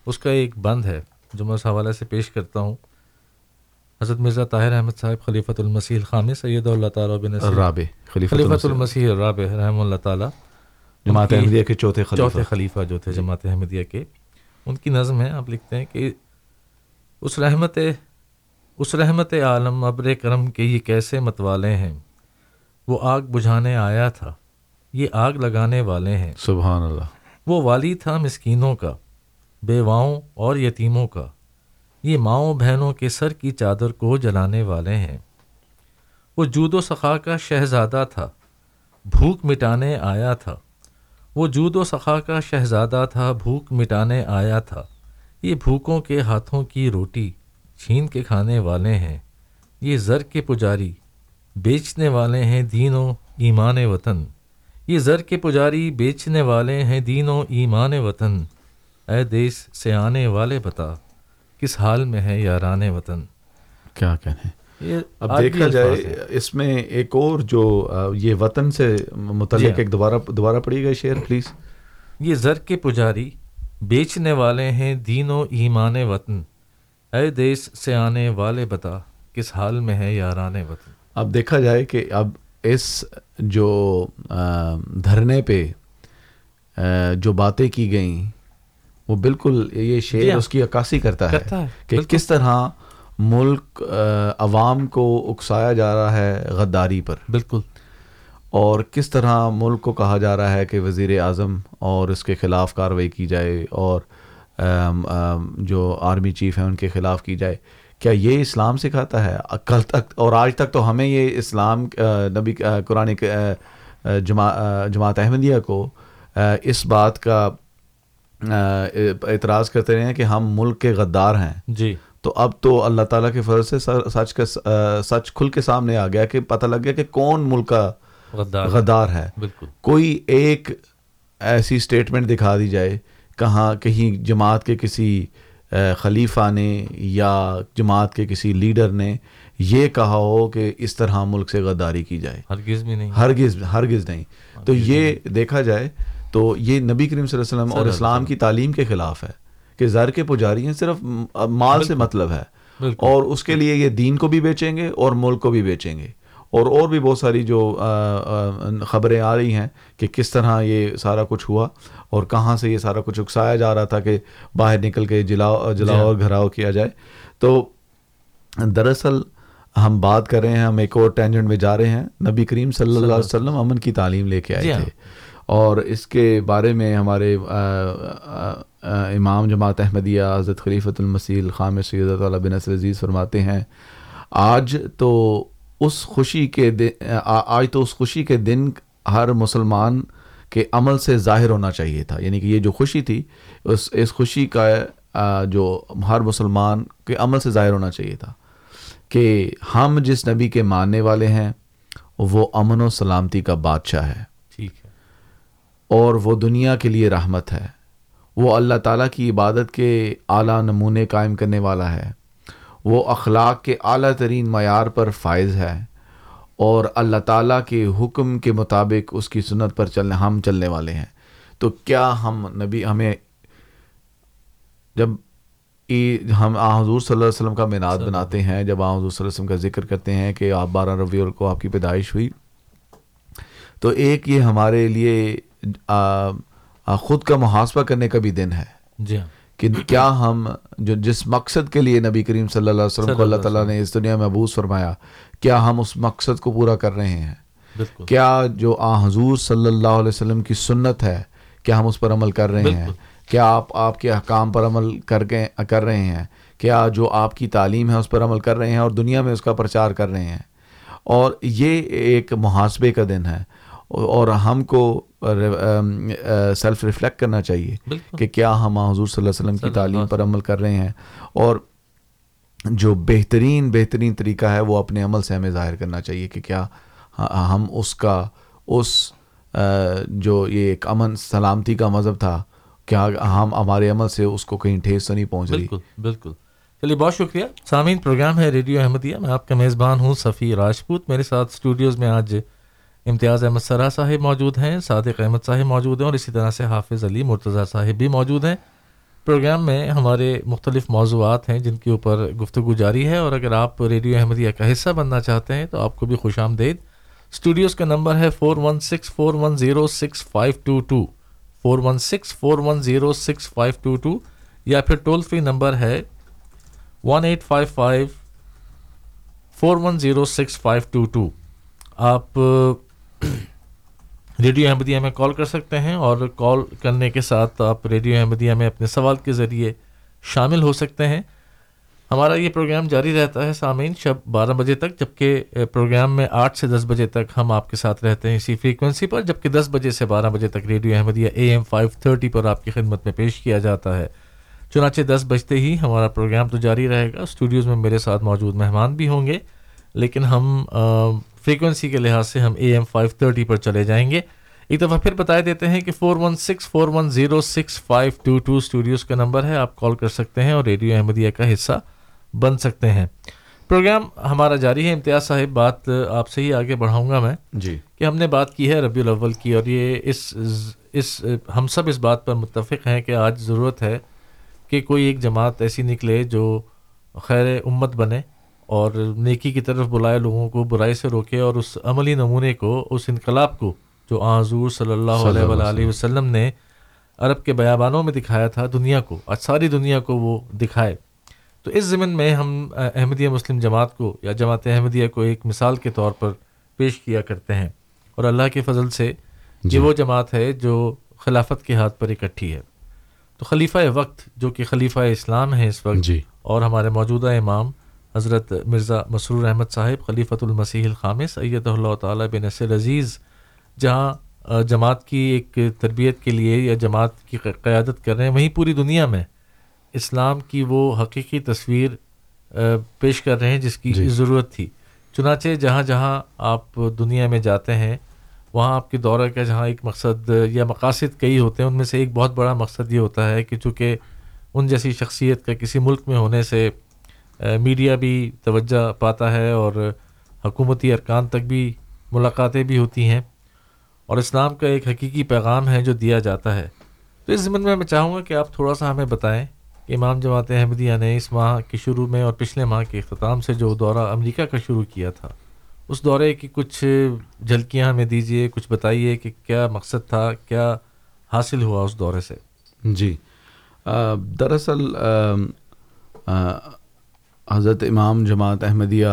اس کا ایک بند ہے جو میں اس حوالے سے پیش کرتا ہوں۔ حضرت مرزا طاہر احمد صاحب خلیفۃ المسیح الخامی سید اللہ تعالیٰ بن رابع خلیفۃ خلیفۃ المسیح. الرابع رحم اللہ تعالیٰ. جماعت احمدیہ کے چوتھے خلیفہ. چوتھے خلیفہ جو تھے جماعت احمدیہ کے ان کی نظم ہے آپ لکھتے ہیں کہ اس رحمت اس رحمت عالم ابر کرم کے یہ کیسے متوالے ہیں؟ وہ آگ بجھانے آیا تھا یہ آگ لگانے والے ہیں۔ سبحان اللہ۔ وہ والی تھا مسکینوں کا بیواؤں اور یتیموں کا۔ یہ ماؤں بہنوں کے سر کی چادر کو جلانے والے ہیں۔ وہ جود و سخا کا شہزادہ تھا، بھوک مٹانے آیا تھا۔ وہ جود و سخا کا شہزادہ تھا، بھوک مٹانے آیا تھا۔ یہ بھوکوں کے ہاتھوں کی روٹی چھین کے کھانے والے ہیں۔ یہ زر کے پجاری بیچنے والے ہیں دین و ایمان وطن۔ یہ زر کے پجاری بیچنے والے ہیں دین و ایمان وطن۔ اے دیس سے آنے والے بتا۔ کس حال میں ہے یاران وطن کیا کہنے یہ اب دیکھا جائے۔ اس میں ایک اور جو یہ وطن سے جی متعلق ہاں۔ ایک دوبارہ دوبارہ پڑھی گئی شعر پلیز یہ زر کے پجاری بیچنے والے ہیں دین و ایمان وطن اے دیس سے آنے والے بتا کس حال میں ہے یاران وطن اب دیکھا جائے کہ اب اس جو دھرنے پہ جو باتیں کی گئیں وہ بالکل یہ جی شعر ہاں۔ اس کی عکاسی کرتا ہے کہ۔ کس طرح ملک عوام کو اکسایا جا رہا ہے غداری پر بالکل اور کس طرح ملک کو کہا جا رہا ہے کہ وزیر اعظم اور اس کے خلاف کارروائی کی جائے اور جو آرمی چیف ہیں ان کے خلاف کی جائے کیا یہ اسلام سکھاتا ہے کل تک اور آج تک تو ہمیں یہ اسلام نبی قرآن جماعت احمدیہ کو اس بات کا اعتراض کرتے رہے ہیں کہ ہم ملک کے غدار ہیں۔ جی۔ تو اب تو اللہ تعالیٰ کے فرض سے سچ کا سچ کھل کے سامنے آ گیا کہ پتہ لگ گیا کہ کون ملک کا غدار غدار ہے۔ بالکل۔ کوئی ایک ایسی سٹیٹمنٹ دکھا دی جائے کہاں کہیں جماعت کے کسی خلیفہ نے یا جماعت کے کسی لیڈر نے یہ کہا ہو کہ اس طرح ملک سے غداری کی جائے۔ ہرگز بھی نہیں۔ ہرگز ہرگز نہیں۔ تو یہ دیکھا جائے تو یہ نبی کریم صلی اللہ علیہ وسلم اور اسلام کی تعلیم کے خلاف ہے کہ زر کے پجاری ہیں صرف مال سے مطلب ہے۔ اور اس کے لیے یہ دین کو بھی بیچیں گے اور ملک کو بھی بیچیں گے۔ اور اور بھی بہت ساری جو خبریں آ رہی ہیں کہ کس طرح یہ سارا کچھ ہوا اور کہاں سے یہ سارا کچھ اکسایا جا رہا تھا کہ باہر نکل کے جلاؤ جلاؤ اور گھراؤ کیا جائے۔ تو دراصل ہم بات کر رہے ہیں ہم ایک اور ٹینجنٹ میں جا رہے ہیں۔ نبی کریم صلی اللہ علیہ وسلم امن کی تعلیم لے کے جی آئے ہاں۔ تھے۔ اور اس کے بارے میں ہمارے امام جماعت احمدیہ، حضرت خلیفۃ المسیل خام سید اللہ بن نصر عزیز فرماتے ہیں، آج تو اس خوشی کے دن آج تو اس خوشی کے دن ہر مسلمان کے عمل سے ظاہر ہونا چاہیے تھا۔ یعنی کہ یہ جو خوشی تھی، اس اس خوشی کا جو ہر مسلمان کے عمل سے ظاہر ہونا چاہیے تھا کہ ہم جس نبی کے ماننے والے ہیں، وہ امن و سلامتی کا بادشاہ ہے۔ اور وہ دنیا کے لیے رحمت ہے۔ وہ اللہ تعالیٰ کی عبادت کے اعلیٰ نمونے قائم کرنے والا ہے۔ وہ اخلاق کے اعلیٰ ترین معیار پر فائز ہے۔ اور اللہ تعالیٰ کے حکم کے مطابق اس کی سنت پر چلنے ہم چلنے والے ہیں۔ تو کیا ہم نبی ہمیں جب عید ہم آ حضور صلی اللہ علیہ وسلم کا میناد بناتے ہیں جب آ حضور صلی اللہ علیہ وسلم کا ذکر کرتے ہیں کہ آپ بارہ ربیع کو آپ کی پیدائش ہوئی تو ایک یہ ہمارے لیے خود کا محاسبہ کرنے کا بھی دن ہے جی ہاں۔ کہ کیا ہم جو جس مقصد کے لیے نبی کریم صلی اللہ علیہ وسلم کو اللہ تعالیٰ نے اس دنیا میں محبوس فرمایا کیا ہم اس مقصد کو پورا کر رہے ہیں؟ کیا جو آ حضور صلی اللہ علیہ وسلم کی سنت ہے کیا ہم اس پر عمل کر رہے ہیں۔ کیا آپ آپ کے احکام پر عمل کر کے کر رہے ہیں؟ کیا جو آپ کی تعلیم ہے اس پر عمل کر رہے ہیں اور دنیا میں اس کا پرچار کر رہے ہیں؟ اور یہ ایک محاسبے کا دن ہے۔ اور ہم کو سیلف ریفلیکٹ کرنا چاہیے بالکل۔ کہ کیا ہم حضور صلی اللہ علیہ وسلم کی تعلیم پر عمل کر رہے ہیں۔ اور جو بہترین بہترین طریقہ ہے وہ اپنے عمل سے ہمیں ظاہر کرنا چاہیے کہ کیا ہ- ہم اس کا اس جو یہ ایک امن سلامتی کا مذہب تھا کیا ہم ہمارے عمل سے اس کو کہیں ٹھیس تو نہیں پہنچ رہی؟ بالکل بالکل۔ چلیے بہت شکریہ۔ سامعین پروگرام ہے ریڈیو احمدیہ۔ میں آپ کا میزبان ہوں صفی راجپوت میرے ساتھ اسٹوڈیوز میں آج امتیاز احمد سرا صاحب موجود ہیں، صادق احمد صاحب موجود ہیں اور اسی طرح سے حافظ علی مرتضیٰ صاحب بھی موجود ہیں۔ پروگرام میں ہمارے مختلف موضوعات ہیں جن کے اوپر گفتگو جاری ہے اور اگر آپ ریڈیو احمدیہ کا حصہ بننا چاہتے ہیں تو آپ کو بھی خوش آمدید۔ اسٹوڈیوز کا نمبر ہے four one six four one zero six five two two four one six four one zero six five two two یا پھر ٹول فری نمبر ہے one eight five five four one zero six five two two آپ radio Ahmadiyya میں call کر سکتے ہیں اور کال کرنے کے ساتھ آپ ریڈیو احمدیہ میں اپنے سوال کے ذریعے شامل ہو سکتے ہیں۔ ہمارا یہ پروگرام جاری رہتا ہے سامعین شب بارہ بجے تک، جبکہ پروگرام میں آٹھ سے دس بجے تک ہم آپ کے ساتھ رہتے ہیں اسی فریکوینسی پر، جبکہ دس بجے سے بارہ بجے تک radio Ahmadiyya A M five thirty پر آپ کی خدمت میں پیش کیا جاتا ہے۔ چنانچہ دس بجتے ہی ہمارا پروگرام تو جاری رہے گا۔ اسٹوڈیوز میں میرے ساتھ موجود مہمان بھی ہوں گے، لیکن ہم فریکوینسی کے لحاظ سے ہم اے ایم فائیو تھرٹی پر چلے جائیں گے۔ ایک دفعہ پھر بتا دیتے ہیں کہ four one six four one zero six five two two studios کا نمبر ہے آپ کال کر سکتے ہیں اور ریڈیو احمدیہ کا حصہ بن سکتے ہیں۔ پروگرام ہمارا جاری ہے۔ امتیاز صاحب بات آپ سے ہی آگے بڑھاؤں گا میں۔ جی۔ کہ ہم نے بات کی ہے ربیع الاول کی اور یہ اس اس ہم سب اس بات پر متفق ہیں کہ آج ضرورت ہے کہ کوئی ایک جماعت ایسی نکلے جو خیر امت بنے۔ اور نیکی کی طرف بلائے لوگوں کو برائی سے روکے اور اس عملی نمونے کو اس انقلاب کو جو حضور صلی اللہ علیہ وآلہ وسلم۔ نے عرب کے بیابانوں میں دکھایا تھا دنیا کو آج ساری دنیا کو وہ دکھائے۔ تو اس ضمن میں ہم احمدیہ مسلم جماعت کو یا جماعت احمدیہ کو ایک مثال کے طور پر پیش کیا کرتے ہیں۔ اور اللہ کے فضل سے یہ وہ جماعت ہے جو خلافت کے ہاتھ پر اکٹھی ہے۔ تو خلیفہ وقت جو کہ خلیفہ اسلام ہے اس وقت جی۔ اور ہمارے موجودہ امام حضرت مرزا مسرور احمد صاحب خلیفۃ المسیح الخام سید اللہ تعالیٰ بن نصر عزیز جہاں جماعت کی ایک تربیت کے لیے یا جماعت کی قیادت کر رہے ہیں وہیں پوری دنیا میں اسلام کی وہ حقیقی تصویر پیش کر رہے ہیں جس کی جی۔ ضرورت تھی۔ چنانچہ جہاں جہاں آپ دنیا میں جاتے ہیں وہاں آپ کے دورہ کا جہاں ایک مقصد یا مقاصد کئی ہوتے ہیں ان میں سے ایک بہت بڑا مقصد یہ ہوتا ہے کہ چونکہ ان جیسی شخصیت کا کسی ملک میں ہونے سے میڈیا بھی توجہ پاتا ہے اور حکومتی ارکان تک بھی ملاقاتیں بھی ہوتی ہیں اور اسلام کا ایک حقیقی پیغام ہے جو دیا جاتا ہے۔ تو اس زمین میں میں چاہوں گا کہ آپ تھوڑا سا ہمیں بتائیں کہ امام جماعت احمدیہ نے اس ماہ کے شروع میں اور پچھلے ماہ کے اختتام سے جو دورہ امریکہ کا شروع کیا تھا، اس دورے کی کچھ جھلکیاں ہمیں دیجیے کچھ بتائیے کہ کیا مقصد تھا، کیا حاصل ہوا اس دورے سے؟ جی۔ دراصل حضرت امام جماعت احمدیہ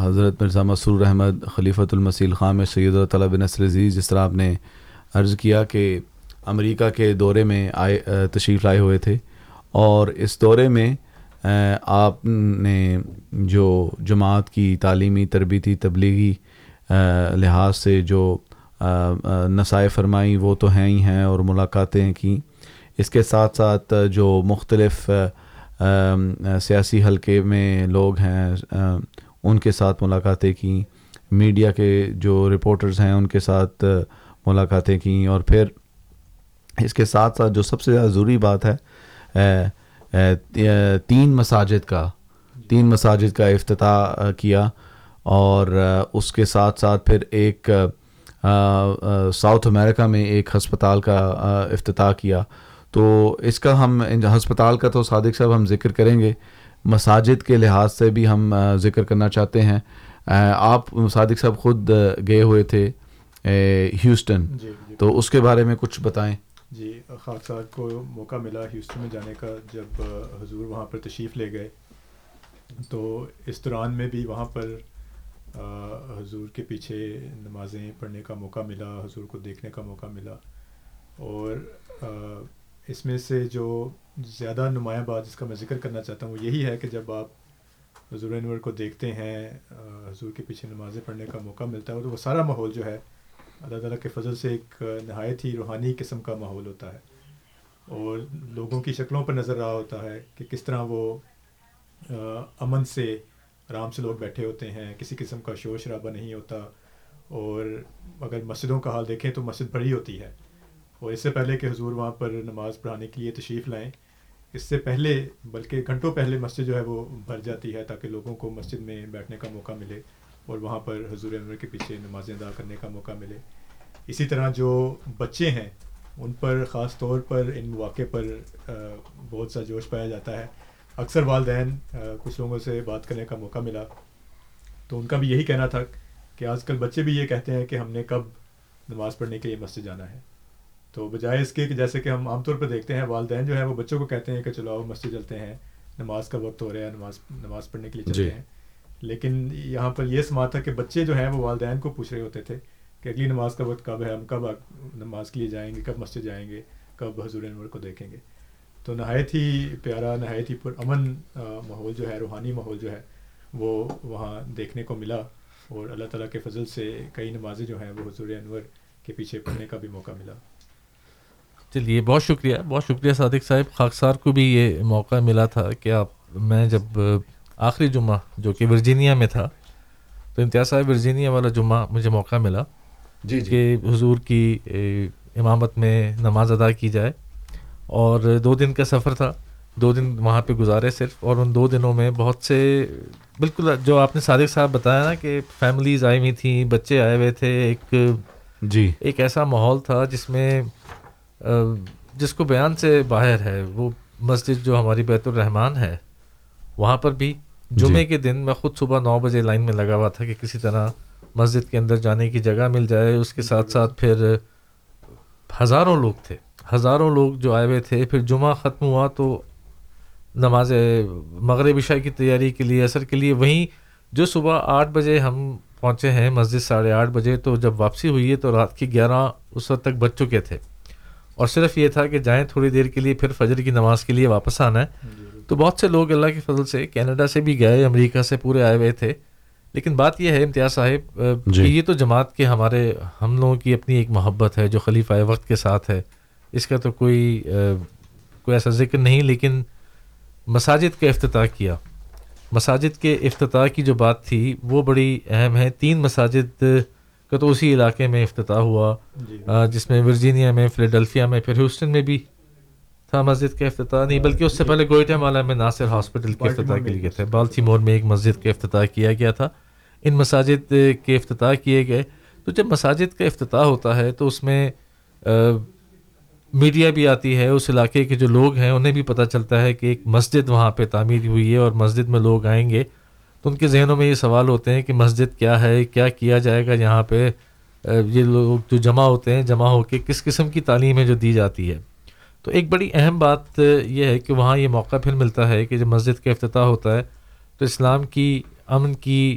حضرت مرزا مسرور احمد، خلیفۃ المسیح الخام سید اللہ بن نصر عزیز، جس طرح آپ نے عرض کیا کہ امریکہ کے دورے میں آئے تشریف لائے ہوئے تھے۔ اور اس دورے میں آپ نے جو جماعت کی تعلیمی تربیتی تبلیغی لحاظ سے جو نسائے فرمائی وہ تو ہیں ہی ہیں اور ملاقاتیں کیں۔ اس کے ساتھ ساتھ جو مختلف سیاسی حلقے میں لوگ ہیں ان کے ساتھ ملاقاتیں کیں، میڈیا کے جو رپورٹرز ہیں ان کے ساتھ ملاقاتیں کیں، اور پھر اس کے ساتھ ساتھ جو سب سے زیادہ ضروری بات ہے تین مساجد کا، تین مساجد کا افتتاح کیا، اور اس کے ساتھ ساتھ پھر ایک ساؤتھ امریکہ میں ایک ہسپتال کا افتتاح کیا۔ تو اس کا ہم ہسپتال کا تو صادق صاحب ہم ذکر کریں گے۔ مساجد کے لحاظ سے بھی ہم ذکر کرنا چاہتے ہیں۔ آپ صادق صاحب خود گئے ہوئے تھے ہیوسٹن۔ جی جی۔ تو اس کے بارے میں کچھ بتائیں۔ جی خاک صاحب کو موقع ملا ہیوسٹن میں جانے کا جب حضور وہاں پر تشریف لے گئے۔ تو اس دوران میں بھی وہاں پر حضور کے پیچھے نمازیں پڑھنے کا موقع ملا حضور کو دیکھنے کا موقع ملا۔ اور اس میں سے جو زیادہ نمایاں بات جس کا میں ذکر کرنا چاہتا ہوں وہ یہی ہے کہ جب آپ حضور انور کو دیکھتے ہیں حضور کے پیچھے نمازیں پڑھنے کا موقع ملتا ہے تو وہ سارا ماحول جو ہے، اللہ تعالیٰ کے فضل سے ایک نہایت ہی روحانی قسم کا ماحول ہوتا ہے اور لوگوں کی شکلوں پر نظر رہا ہوتا ہے کہ کس طرح وہ امن سے آرام سے لوگ بیٹھے ہوتے ہیں، کسی قسم کا شور شرابہ نہیں ہوتا اور اگر مسجدوں کا حال دیکھیں تو مسجد بڑی ہوتی ہے۔ اور اس سے پہلے کہ حضور وہاں پر نماز پڑھانے کے لیے تشریف لائیں، اس سے پہلے بلکہ گھنٹوں پہلے مسجد جو ہے وہ بھر جاتی ہے تاکہ لوگوں کو مسجد میں بیٹھنے کا موقع ملے اور وہاں پر حضور انور کے پیچھے نمازیں ادا کرنے کا موقع ملے۔ اسی طرح جو بچے ہیں، ان پر خاص طور پر ان مواقع پر بہت سا جوش پایا جاتا ہے۔ اکثر والدین کچھ لوگوں سے بات کرنے کا موقع ملا۔ تو ان کا بھی یہی کہنا تھا کہ آج کل بچے بھی یہ کہتے ہیں کہ ہم نے کب نماز پڑھنے کے لیے مسجد جانا ہے۔ تو بجائے اس کے کہ جیسے کہ ہم عام طور پر دیکھتے ہیں والدین جو ہے وہ بچوں کو کہتے ہیں کہ چلو آؤ مسجد چلتے ہیں نماز کا وقت ہو رہا ہے نماز نماز پڑھنے کے لیے چلتے جی. ہیں۔ لیکن یہاں پر یہ سماعت تھا کہ بچے جو ہیں وہ والدین کو پوچھ رہے ہوتے تھے کہ اگلی نماز کا وقت کب ہے ہم کب نماز کے لیے جائیں گے کب مسجد جائیں گے کب حضور انور کو دیکھیں گے۔ تو نہایت ہی پیارا نہایت ہی پر امن ماحول جو ہے روحانی ماحول جو ہے وہ وہاں دیکھنے کو ملا۔ اور اللہ تعالیٰ کے فضل سے کئی نمازیں جو ہیں وہ حضور انور کے پیچھے پڑھنے کا بھی موقع ملا۔ چلیے بہت شکریہ بہت شکریہ صادق صاحب۔ خاکسار کو بھی یہ موقع ملا تھا کہ آپ میں جب آخری جمعہ جو کہ ورجینیا میں تھا تو امتیاز صاحب ورجینیا والا جمعہ مجھے موقع ملا جی جی۔ کہ حضور کی امامت میں نماز ادا کی جائے۔ اور دو دن کا سفر تھا دو دن وہاں پہ گزارے صرف۔ اور ان دو دنوں میں بہت سے بالکل جو آپ نے صادق صاحب بتایا نا کہ فیملیز آئی ہوئی تھیں بچے آئے ہوئے تھے ایک جی۔ ایک ایسا ماحول تھا جس میں جس کو بیان سے باہر ہے وہ مسجد جو ہماری بیت الرحمان ہے وہاں پر بھی جمعے جی۔ کے دن میں خود صبح نو بجے لائن میں لگا ہوا تھا کہ کسی طرح مسجد کے اندر جانے کی جگہ مل جائے۔ اس کے ساتھ ساتھ پھر ہزاروں لوگ تھے۔ ہزاروں لوگ جو آئے ہوئے تھے۔ پھر جمعہ ختم ہوا تو نماز مغرب عشاء کی تیاری کے لیے اثر کے لیے وہیں جو صبح آٹھ بجے ہم پہنچے ہیں مسجد ساڑھے آٹھ بجے تو جب واپسی ہوئی ہے تو رات کی گیارہ اس وقت تک بج چکے تھے۔ اور صرف یہ تھا کہ جائیں تھوڑی دیر کے لیے پھر فجر کی نماز کے لیے واپس آنا۔ ہے تو بہت سے لوگ اللہ کے فضل سے کینیڈا سے بھی گئے امریکہ سے پورے آئے ہوئے تھے۔ لیکن بات یہ ہے امتیاز صاحب جی۔ کہ یہ تو جماعت کے ہمارے ہم لوگوں کی اپنی ایک محبت ہے جو خلیفہ وقت کے ساتھ ہے۔ اس کا تو کوئی کوئی ایسا ذکر نہیں لیکن مساجد کا افتتاح کیا۔ مساجد کے افتتاح کی جو بات تھی وہ بڑی اہم ہے۔ تین مساجد کا تو اسی علاقے میں افتتاح ہوا جی۔ آ، جس میں ورجینیا میں فلیڈلفیا میں پھر ہیوسٹن میں بھی تھا مسجد کا افتتاح نہیں بلکہ اس سے پہلے گوئٹا مالا میں ناصر ہاسپٹل کے افتتاح کے لیے تھے۔ بالٹی مور میں ایک مسجد کا افتتاح کیا گیا تھا۔ ان مساجد کے افتتاح کیے گئے۔ تو جب مساجد کا افتتاح ہوتا ہے تو اس میں آ، میڈیا بھی آتی ہے۔ اس علاقے کے جو لوگ ہیں انہیں بھی پتہ چلتا ہے کہ ایک مسجد وہاں پہ تعمیر ہوئی ہے اور مسجد میں لوگ آئیں گے۔ تو ان کے ذہنوں میں یہ سوال ہوتے ہیں کہ مسجد کیا ہے کیا کیا جائے گا یہاں پہ؟ یہ لوگ جو جمع ہوتے ہیں جمع ہو کے کس قسم کی تعلیم ہے جو دی جاتی ہے؟ تو ایک بڑی اہم بات یہ ہے کہ وہاں یہ موقع پھر ملتا ہے کہ جب مسجد کا افتتاح ہوتا ہے تو اسلام کی امن کی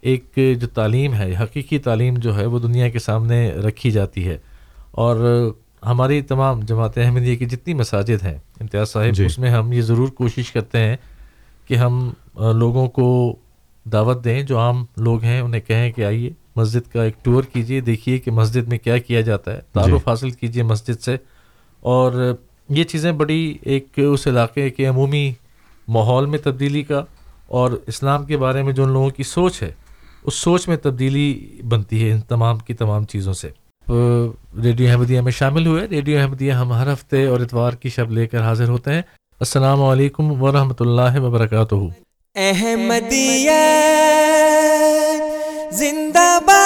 ایک جو تعلیم ہے حقیقی تعلیم جو ہے وہ دنیا کے سامنے رکھی جاتی ہے۔ اور ہماری تمام جماعت احمدیہ کی جتنی مساجد ہیں امتیاز صاحب جی۔ اس میں ہم یہ ضرور کوشش کرتے ہیں کہ ہم لوگوں کو دعوت دیں جو عام لوگ ہیں انہیں کہیں کہ آئیے مسجد کا ایک ٹور کیجیے دیکھیے کہ مسجد میں کیا کیا جاتا ہے تعارف حاصل کیجیے مسجد سے۔ اور یہ چیزیں بڑی ایک اس علاقے کے عمومی ماحول میں تبدیلی کا اور اسلام کے بارے میں جو ان لوگوں کی سوچ ہے اس سوچ میں تبدیلی بنتی ہے ان تمام کی تمام چیزوں سے۔ ریڈیو احمدیہ میں شامل ہوئے۔ ریڈیو احمدیہ ہم ہر ہفتے اور اتوار کی شب لے کر حاضر ہوتے ہیں۔ السلام علیکم ورحمۃ اللہ وبرکاتہ۔ احمدیت زندہ باد